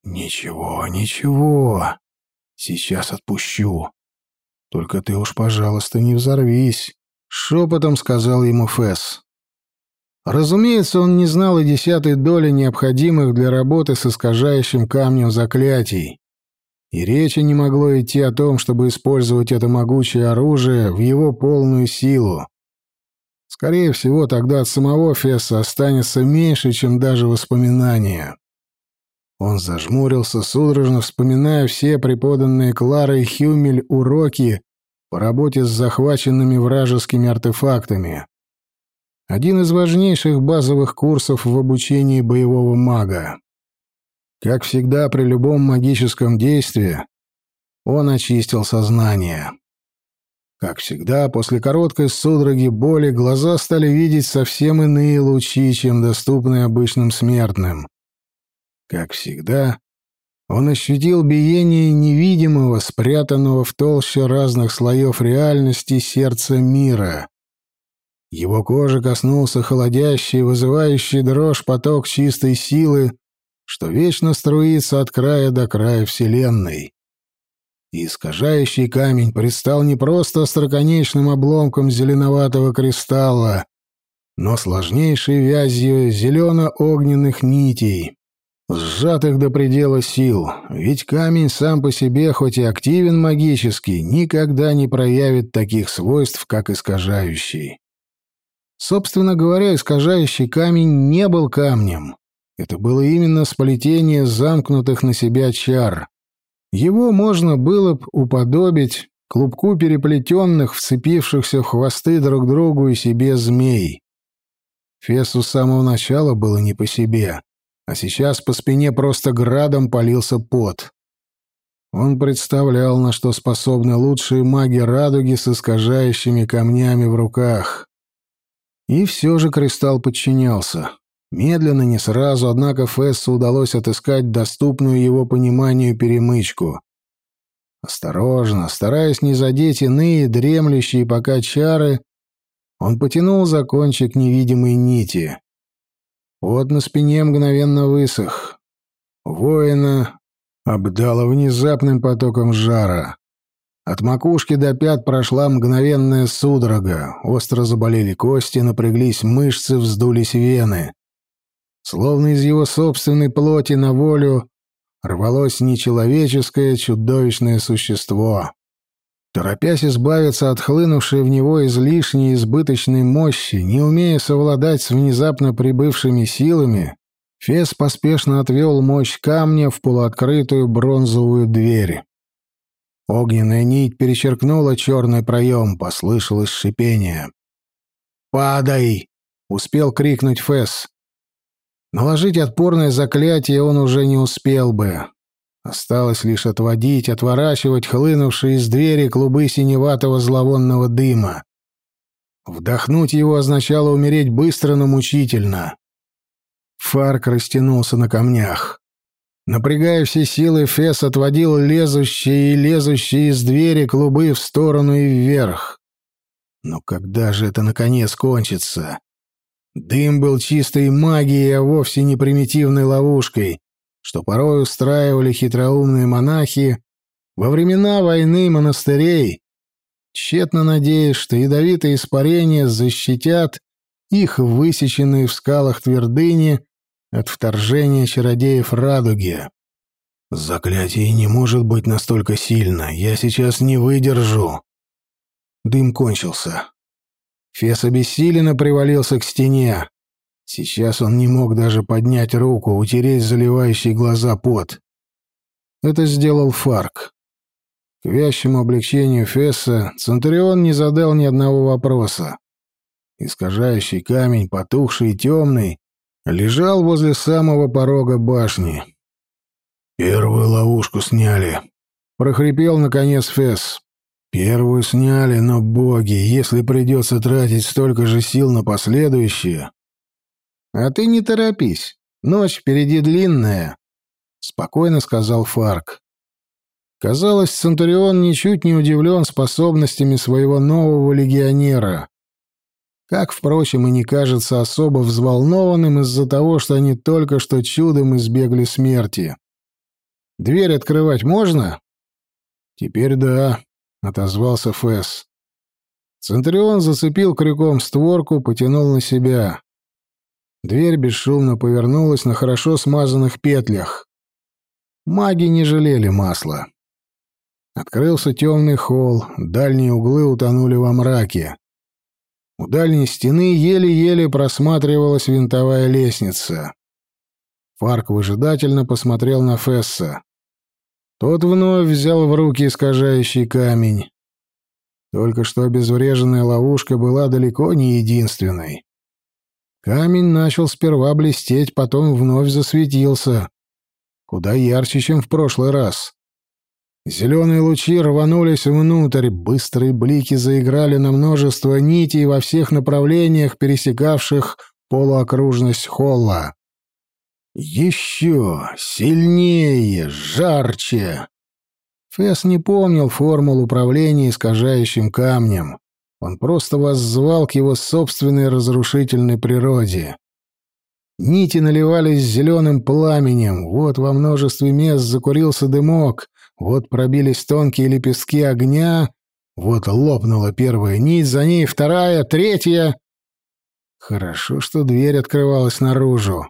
«Ничего, ничего. Сейчас отпущу. Только ты уж, пожалуйста, не взорвись», — шепотом сказал ему Фесс. Разумеется, он не знал и десятой доли необходимых для работы с искажающим камнем заклятий. И речи не могло идти о том, чтобы использовать это могучее оружие в его полную силу. Скорее всего, тогда от самого Фесса останется меньше, чем даже воспоминания. Он зажмурился, судорожно вспоминая все преподанные Кларой Хюмель уроки по работе с захваченными вражескими артефактами. Один из важнейших базовых курсов в обучении боевого мага. Как всегда при любом магическом действии, он очистил сознание. Как всегда, после короткой судороги боли глаза стали видеть совсем иные лучи, чем доступны обычным смертным. Как всегда, он ощутил биение невидимого, спрятанного в толще разных слоев реальности сердца мира. Его кожи коснулся холодящий, вызывающий дрожь поток чистой силы, что вечно струится от края до края Вселенной. И искажающий камень предстал не просто остроконечным обломком зеленоватого кристалла, но сложнейшей вязью зелено-огненных нитей, сжатых до предела сил, ведь камень сам по себе, хоть и активен магически, никогда не проявит таких свойств, как искажающий. Собственно говоря, искажающий камень не был камнем. Это было именно сплетение замкнутых на себя чар. Его можно было бы уподобить клубку переплетенных, вцепившихся в хвосты друг другу и себе змей. Фесу с самого начала было не по себе а сейчас по спине просто градом полился пот. Он представлял, на что способны лучшие маги радуги с искажающими камнями в руках. И все же кристалл подчинялся. Медленно, не сразу, однако Фессу удалось отыскать доступную его пониманию перемычку. Осторожно, стараясь не задеть иные, дремлющие пока чары, он потянул за кончик невидимой нити. Вот на спине мгновенно высох. Воина обдало внезапным потоком жара. От макушки до пят прошла мгновенная судорога. Остро заболели кости, напряглись мышцы, вздулись вены. Словно из его собственной плоти на волю рвалось нечеловеческое чудовищное существо. Торопясь избавиться от хлынувшей в него излишней избыточной мощи, не умея совладать с внезапно прибывшими силами, Фес поспешно отвел мощь камня в полуоткрытую бронзовую дверь. Огненная нить перечеркнула черный проем, послышалось шипение. «Падай!» — успел крикнуть Фес. Наложить отпорное заклятие он уже не успел бы. Осталось лишь отводить, отворачивать хлынувшие из двери клубы синеватого зловонного дыма. Вдохнуть его означало умереть быстро, но мучительно. Фарк растянулся на камнях. Напрягая все силы, Фес отводил лезущие и лезущие из двери клубы в сторону и вверх. Но когда же это наконец кончится? Дым был чистой магией, а вовсе не примитивной ловушкой, что порой устраивали хитроумные монахи во времена войны монастырей, тщетно надеясь, что ядовитые испарения защитят их высеченные в скалах твердыни от вторжения чародеев радуги. «Заклятие не может быть настолько сильно. Я сейчас не выдержу». Дым кончился. Фес обессиленно привалился к стене. Сейчас он не мог даже поднять руку, утереть заливающий глаза пот. Это сделал Фарк. К вящему облегчению Фесса Центурион не задал ни одного вопроса. Искажающий камень, потухший и темный, лежал возле самого порога башни. «Первую ловушку сняли», — прохрипел, наконец, Фесс. «Первую сняли, но, боги, если придется тратить столько же сил на последующие, «А ты не торопись. Ночь впереди длинная», — спокойно сказал Фарк. Казалось, Центурион ничуть не удивлен способностями своего нового легионера. Как, впрочем, и не кажется особо взволнованным из-за того, что они только что чудом избегли смерти. «Дверь открывать можно?» «Теперь да», — отозвался Фэс. Центурион зацепил крюком створку, потянул на себя. Дверь бесшумно повернулась на хорошо смазанных петлях. Маги не жалели масла. Открылся темный холл, дальние углы утонули во мраке. У дальней стены еле-еле просматривалась винтовая лестница. Фарк выжидательно посмотрел на Фесса. Тот вновь взял в руки искажающий камень. Только что обезвреженная ловушка была далеко не единственной. Камень начал сперва блестеть, потом вновь засветился. Куда ярче, чем в прошлый раз. Зеленые лучи рванулись внутрь, быстрые блики заиграли на множество нитей во всех направлениях, пересекавших полуокружность холла. Еще сильнее, жарче. Фесс не помнил формул управления искажающим камнем. Он просто воззвал к его собственной разрушительной природе. Нити наливались зеленым пламенем, вот во множестве мест закурился дымок, вот пробились тонкие лепестки огня, вот лопнула первая нить, за ней вторая, третья. Хорошо, что дверь открывалась наружу.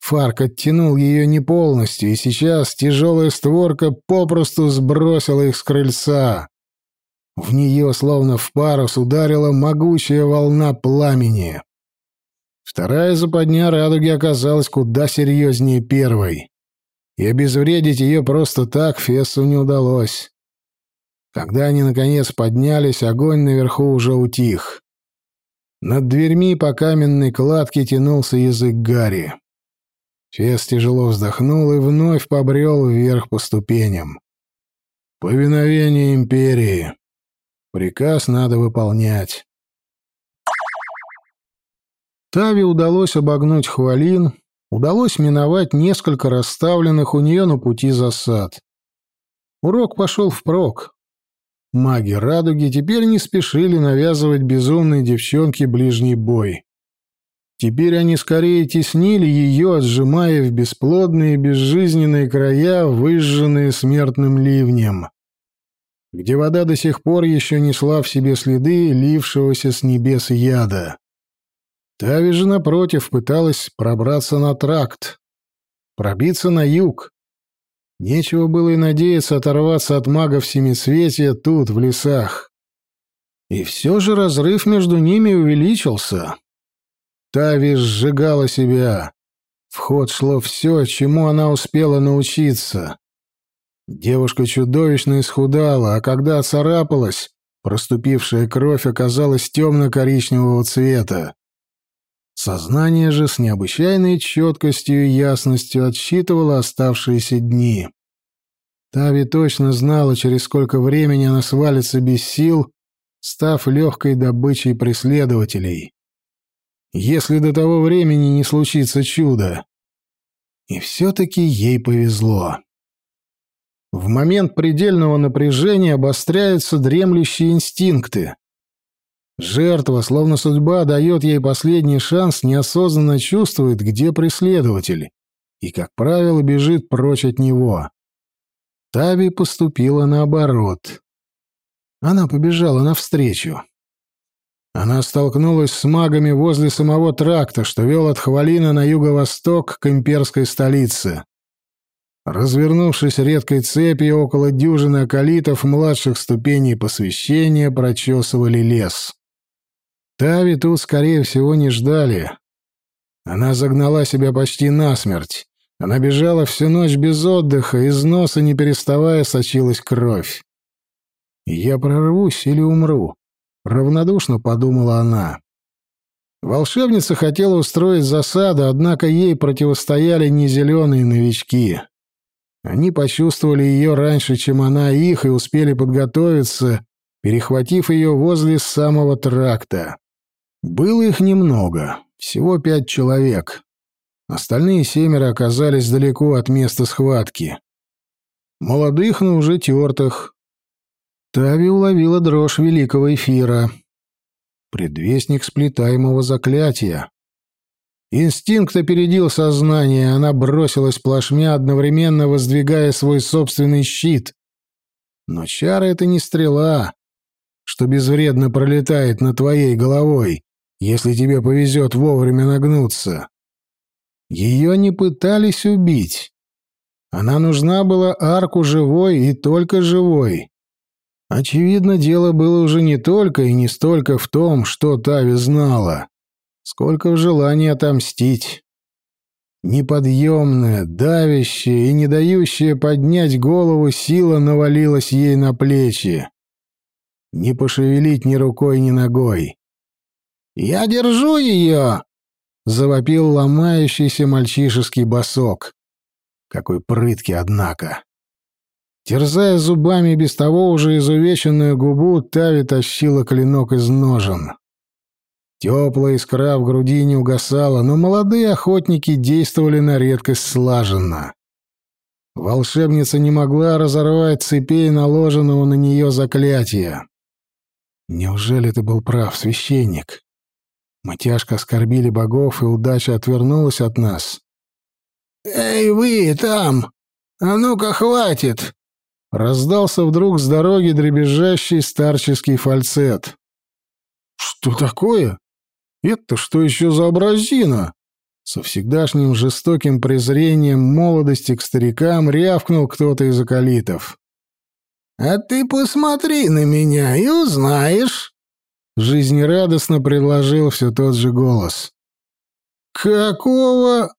Фарк оттянул ее не полностью, и сейчас тяжелая створка попросту сбросила их с крыльца. В нее, словно в парус, ударила могучая волна пламени. Вторая западня радуги оказалась куда серьезнее первой, и обезвредить ее просто так Фессу не удалось. Когда они, наконец, поднялись, огонь наверху уже утих. Над дверьми по каменной кладке тянулся язык Гарри. Фес тяжело вздохнул и вновь побрел вверх по ступеням. «Повиновение империи. Приказ надо выполнять». Тави удалось обогнуть Хвалин, удалось миновать несколько расставленных у нее на пути засад. Урок пошел впрок. Маги радуги теперь не спешили навязывать безумной девчонке ближний бой. Теперь они скорее теснили ее, сжимая в бесплодные безжизненные края, выжженные смертным ливнем, где вода до сих пор еще несла в себе следы лившегося с небес яда. Тави же, напротив, пыталась пробраться на тракт, пробиться на юг. Нечего было и надеяться оторваться от магов Семисветия тут, в лесах. И все же разрыв между ними увеличился. Тави сжигала себя. В ход шло все, чему она успела научиться. Девушка чудовищно исхудала, а когда царапалась, проступившая кровь оказалась темно-коричневого цвета. Сознание же с необычайной четкостью и ясностью отсчитывало оставшиеся дни. Тави точно знала, через сколько времени она свалится без сил, став легкой добычей преследователей если до того времени не случится чудо. И все-таки ей повезло. В момент предельного напряжения обостряются дремлющие инстинкты. Жертва, словно судьба, дает ей последний шанс, неосознанно чувствует, где преследователь, и, как правило, бежит прочь от него. Тави поступила наоборот. Она побежала навстречу. Она столкнулась с магами возле самого тракта, что вел от Хвалина на юго-восток к имперской столице. Развернувшись редкой цепью, около дюжины околитов младших ступеней посвящения прочесывали лес. Тави тут, скорее всего, не ждали. Она загнала себя почти насмерть. Она бежала всю ночь без отдыха, из носа не переставая сочилась кровь. «Я прорвусь или умру?» Равнодушно подумала она. Волшебница хотела устроить засаду, однако ей противостояли не зеленые новички. Они почувствовали ее раньше, чем она их, и успели подготовиться, перехватив ее возле самого тракта. Было их немного, всего пять человек. Остальные семеро оказались далеко от места схватки. Молодых, но уже тертых, Тави уловила дрожь великого эфира. Предвестник сплетаемого заклятия. Инстинкт опередил сознание, она бросилась плашмя, одновременно воздвигая свой собственный щит. Но чара — это не стрела, что безвредно пролетает над твоей головой, если тебе повезет вовремя нагнуться. Ее не пытались убить. Она нужна была арку живой и только живой. Очевидно, дело было уже не только и не столько в том, что Тави знала, сколько в желании отомстить. Неподъемная, давящая и не дающая поднять голову сила навалилась ей на плечи. Не пошевелить ни рукой, ни ногой. «Я держу ее!» завопил ломающийся мальчишеский босок. Какой прытки, однако. Терзая зубами без того уже изувеченную губу, Тави тащила клинок из ножен. Теплая искра в груди не угасала, но молодые охотники действовали на редкость слаженно. Волшебница не могла разорвать цепей наложенного на нее заклятия. Неужели ты был прав, священник? Мы тяжко оскорбили богов, и удача отвернулась от нас. «Эй, вы там! А ну-ка, хватит!» Раздался вдруг с дороги дребезжащий старческий фальцет. «Что такое? Это что еще за образина?» Со всегдашним жестоким презрением молодости к старикам рявкнул кто-то из околитов. «А ты посмотри на меня и узнаешь!» Жизнерадостно предложил все тот же голос. «Какого?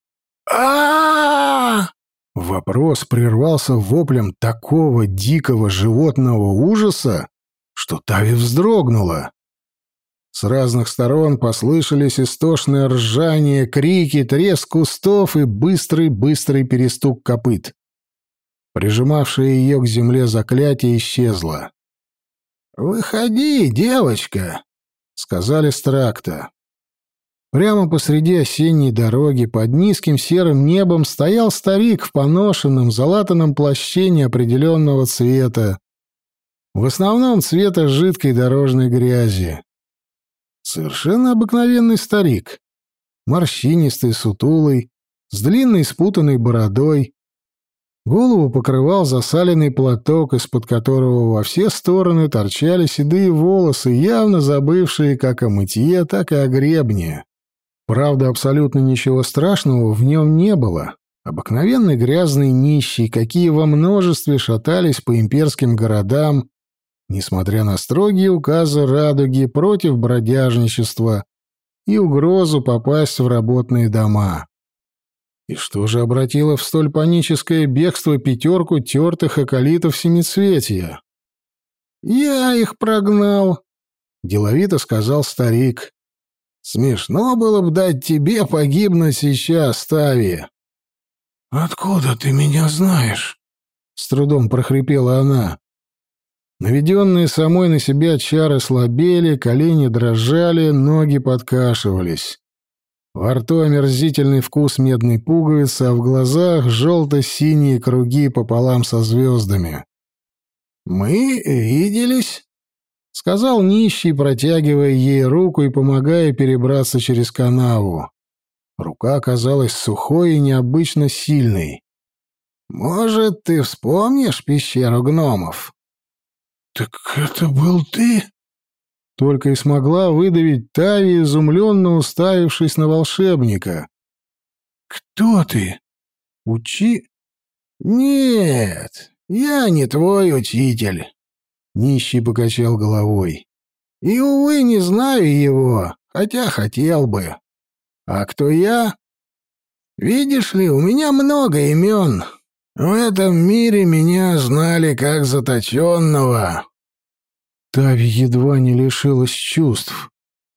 а, Вопрос прервался воплем такого дикого животного ужаса, что Тави вздрогнула. С разных сторон послышались истошное ржание, крики, треск кустов и быстрый-быстрый перестук копыт. Прижимавшее ее к земле заклятие исчезло. «Выходи, девочка!» — сказали с тракта. Прямо посреди осенней дороги под низким серым небом стоял старик в поношенном, залатанном плаще неопределенного цвета, в основном цвета жидкой дорожной грязи. Совершенно обыкновенный старик. Морщинистый, сутулый, с длинной спутанной бородой. Голову покрывал засаленный платок, из-под которого во все стороны торчали седые волосы, явно забывшие как о мытье, так и о гребне. Правда, абсолютно ничего страшного в нем не было. Обыкновенный грязный нищий, какие во множестве шатались по имперским городам, несмотря на строгие указы радуги против бродяжничества и угрозу попасть в работные дома. И что же обратило в столь паническое бегство пятерку тертых околитов семицветия? «Я их прогнал», — деловито сказал старик. «Смешно было бы дать тебе погибнуть сейчас, Тави». «Откуда ты меня знаешь?» — с трудом прохрипела она. Наведенные самой на себя чары слабели, колени дрожали, ноги подкашивались. Во рту омерзительный вкус медной пуговицы, а в глазах желто-синие круги пополам со звездами. «Мы виделись?» — сказал нищий, протягивая ей руку и помогая перебраться через канаву. Рука оказалась сухой и необычно сильной. «Может, ты вспомнишь пещеру гномов?» «Так это был ты?» Только и смогла выдавить Тави, изумленно уставившись на волшебника. «Кто ты? Учи...» «Нет, я не твой учитель», — нищий покачал головой. «И, увы, не знаю его, хотя хотел бы. А кто я? Видишь ли, у меня много имен». В этом мире меня знали как заточенного. Тави едва не лишилась чувств.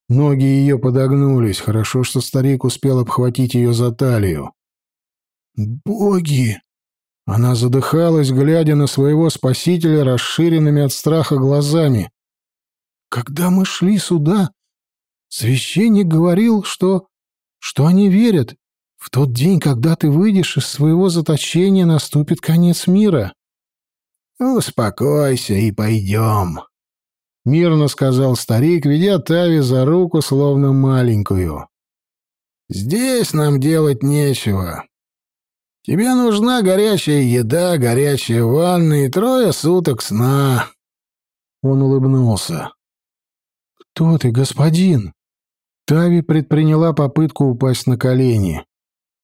Ноги ее подогнулись. Хорошо, что старик успел обхватить ее за талию. «Боги!» Она задыхалась, глядя на своего спасителя расширенными от страха глазами. «Когда мы шли сюда, священник говорил, что... что они верят, в тот день, когда ты выйдешь из своего заточения, наступит конец мира. Успокойся и пойдем. Мирно сказал старик, ведя Тави за руку, словно маленькую. Здесь нам делать нечего. Тебе нужна горячая еда, горячая ванна и трое суток сна. Он улыбнулся. «Кто ты, господин?» Тави предприняла попытку упасть на колени.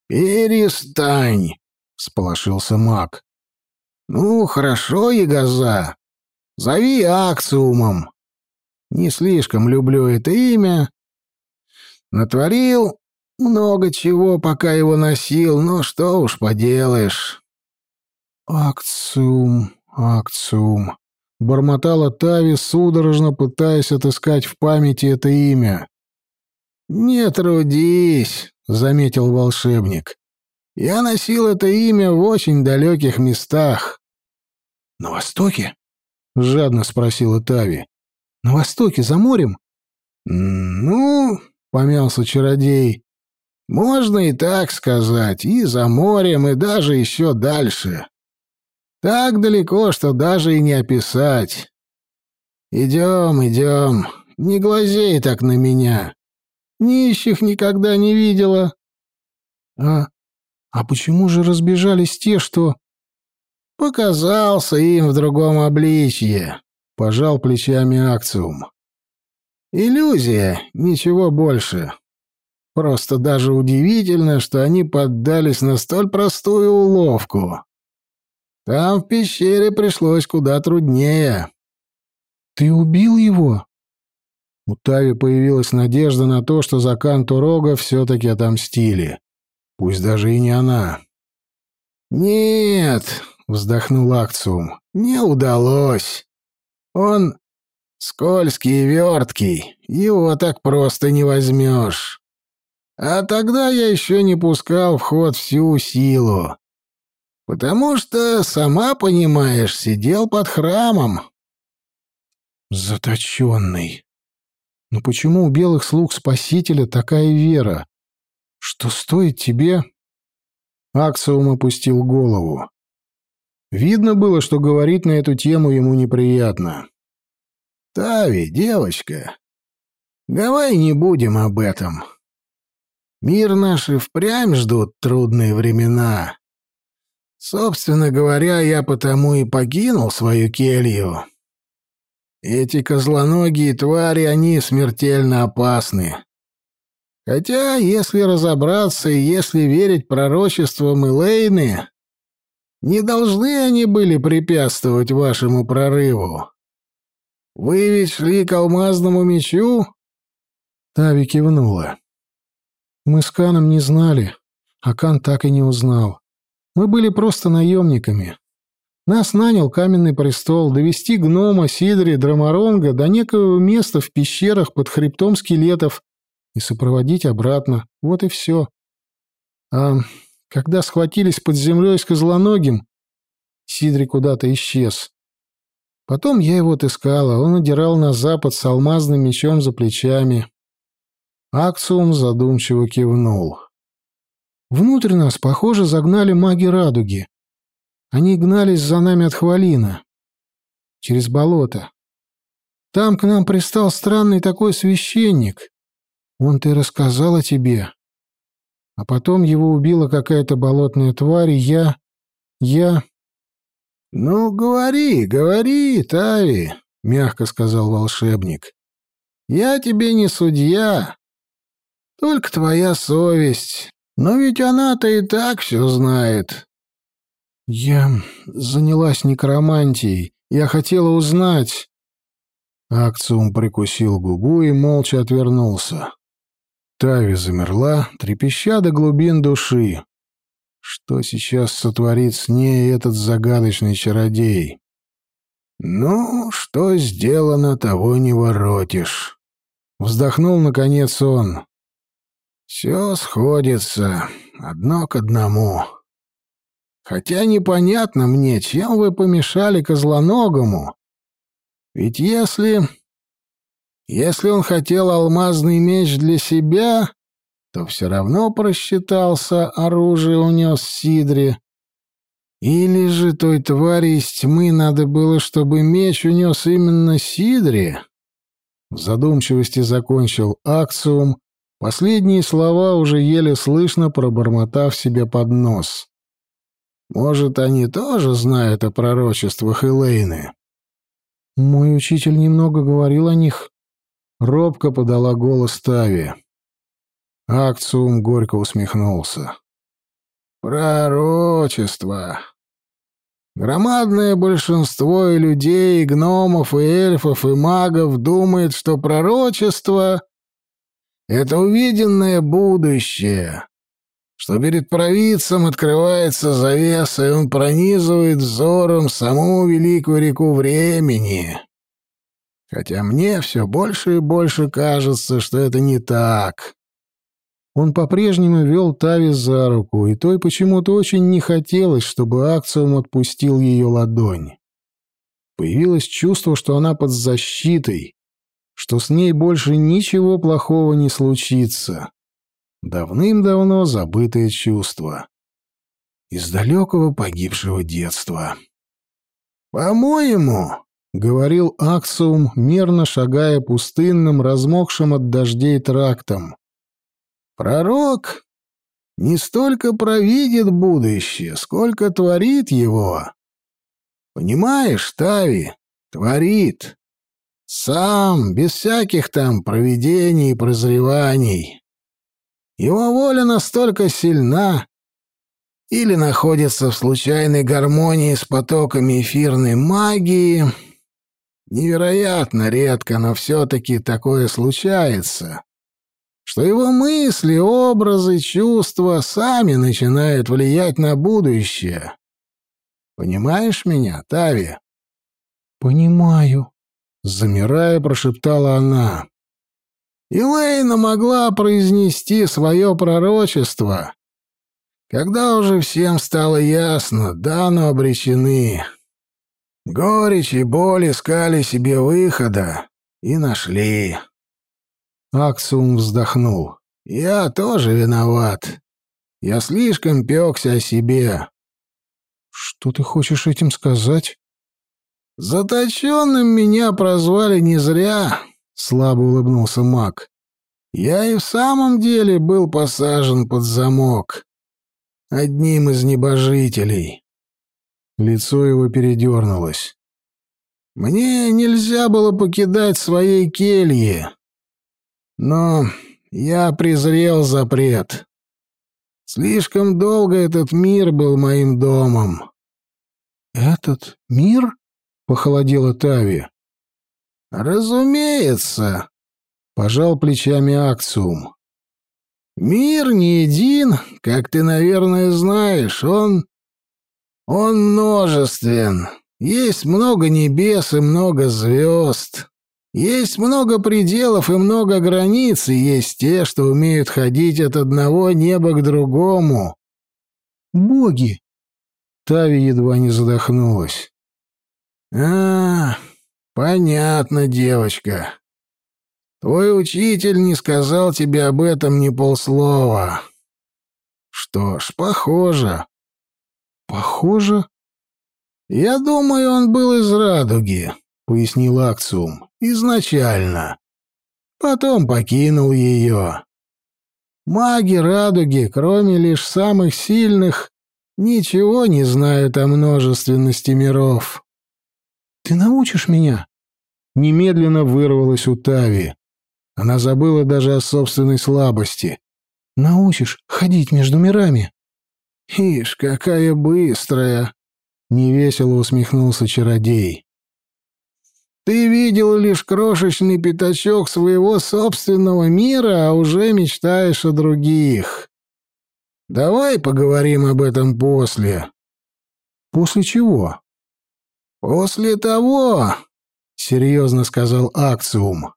«Перестань!» — сполошился маг. «Ну, хорошо, Ягоза. Зови Акциумом. Не слишком люблю это имя. Натворил много чего, пока его носил, но что уж поделаешь». «Акциум, Акциум», — бормотала Тави, судорожно пытаясь отыскать в памяти это имя. «Не трудись», — заметил волшебник. «Я носил это имя в очень далеких местах». «На востоке?» — жадно спросила Тави. «На востоке, за морем?» «Ну...» — помялся чародей. «Можно и так сказать, и за морем, и даже еще дальше. Так далеко, что даже и не описать. Идем, идем, не глазей так на меня. Нищих никогда не видела». «А... а почему же разбежались те, что...» «Показался им в другом обличье», — пожал плечами Акциум. «Иллюзия, ничего больше. Просто даже удивительно, что они поддались на столь простую уловку. Там в пещере пришлось куда труднее». «Ты убил его?» У Тави появилась надежда на то, что за Канту Рога все-таки отомстили. Пусть даже и не она. «Нет», вздохнул Акциум. Не удалось. Он скользкий и верткий, его так просто не возьмешь. А тогда я еще не пускал в ход всю силу. Потому что, сама понимаешь, сидел под храмом. Заточенный. Но почему у белых слуг Спасителя такая вера? Что стоит тебе... Аксиум опустил голову. Видно было, что говорить на эту тему ему неприятно. «Тави, девочка, давай не будем об этом. Мир наш и впрямь ждут трудные времена. Собственно говоря, я потому и покинул свою келью. Эти козлоногие твари, они смертельно опасны. Хотя, если разобраться и если верить пророчествам Элейны, не должны они были препятствовать вашему прорыву. Вы ведь шли к алмазному мечу?» Тави кивнула. «Мы с Каном не знали, а Кан так и не узнал. Мы были просто наемниками. Нас нанял каменный престол довести гнома Сидри Драмаронга до некого места в пещерах под хребтом скелетов и сопроводить обратно. Вот и все. А когда схватились под землей с козлоногим, Сидри куда-то исчез. Потом я его отыскала, он удирал на запад с алмазным мечом за плечами. Акциум задумчиво кивнул. Внутрь нас, похоже, загнали маги радуги. Они гнались за нами от Хвалина. Через болото. Там к нам пристал странный такой священник. Он-то и рассказал о тебе. А потом его убила какая-то болотная тварь, и я... Я... «Ну, говори, говори, Тави», — мягко сказал волшебник. «Я тебе не судья, только твоя совесть. Но ведь она-то и так все знает». «Я занялась некромантией. Я хотела узнать...» Акциум прикусил губу и молча отвернулся. Тави замерла, трепеща до глубин души. Что сейчас сотворит с ней этот загадочный чародей? «Ну, что сделано, того не воротишь», — вздохнул наконец он. «Все сходится, одно к одному. Хотя непонятно мне, чем вы помешали козлоногому. Ведь если... Если он хотел алмазный меч для себя, то все равно просчитался, оружие унес Сидре. Или же той твари из тьмы надо было, чтобы меч унес именно Сидре? В задумчивости закончил Акциум, последние слова уже еле слышно пробормотав себе под нос. Может, они тоже знают о пророчествах Элейны? Мой учитель немного говорил о них. Робко подала голос Тави. Акциум горько усмехнулся. «Пророчество. Громадное большинство и людей, и гномов, и эльфов, и магов думает, что пророчество — это увиденное будущее, что перед провидцем открывается завеса, и он пронизывает взором саму великую реку времени. Хотя мне все больше и больше кажется, что это не так. Он по-прежнему вел Тави за руку, и той почему-то очень не хотелось, чтобы Акциум отпустил ее ладонь. Появилось чувство, что она под защитой, что с ней больше ничего плохого не случится. Давным-давно забытое чувство. Из далекого погибшего детства. «По-моему», — говорил Аксум, мерно шагая пустынным, размокшим от дождей трактом, «пророк не столько провидит будущее, сколько творит его. Понимаешь, Тави, творит. Сам, без всяких там провидений и прозреваний. Его воля настолько сильна или находится в случайной гармонии с потоками эфирной магии. Невероятно редко, но все-таки такое случается, что его мысли, образы, чувства сами начинают влиять на будущее. Понимаешь меня, Тави? Понимаю, замирая, прошептала она. Илэйна могла произнести свое пророчество, когда уже всем стало ясно, да, но обречены. Горечь и боль искали себе выхода и нашли. Аксум вздохнул. «Я тоже виноват. Я слишком пекся о себе. «Что ты хочешь этим сказать?» «Заточенным меня прозвали не зря», — слабо улыбнулся маг. «Я и в самом деле был посажен под замок. Одним из небожителей». Лицо его передернулось. «Мне нельзя было покидать своей кельи. Но я презрел запрет. Слишком долго этот мир был моим домом. Этот мир? похолодела Тави. Разумеется, пожал плечами Аксум. Мир не един, как ты, наверное, знаешь, он он множествен. Есть много небес и много звезд. Есть много пределов и много границ, и есть те, что умеют ходить от одного неба к другому. Боги! Тави едва не задохнулась. А, понятно, девочка. Твой учитель не сказал тебе об этом ни полслова. Что ж, похоже. Похоже? Я думаю, он был из радуги пояснил Акциум. «Изначально. Потом покинул ее. Маги Радуги, кроме лишь самых сильных, ничего не знают о множественности миров». «Ты научишь меня?» Немедленно вырвалась у Тави. Она забыла даже о собственной слабости. «Научишь ходить между мирами?» «Ишь, какая быстрая!» — невесело усмехнулся чародей. Ты видел лишь крошечный пятачок своего собственного мира, а уже мечтаешь о других. Давай поговорим об этом после. После чего? После того, серьезно сказал Акциум.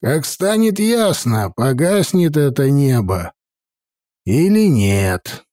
Как станет ясно, погаснет это небо или нет.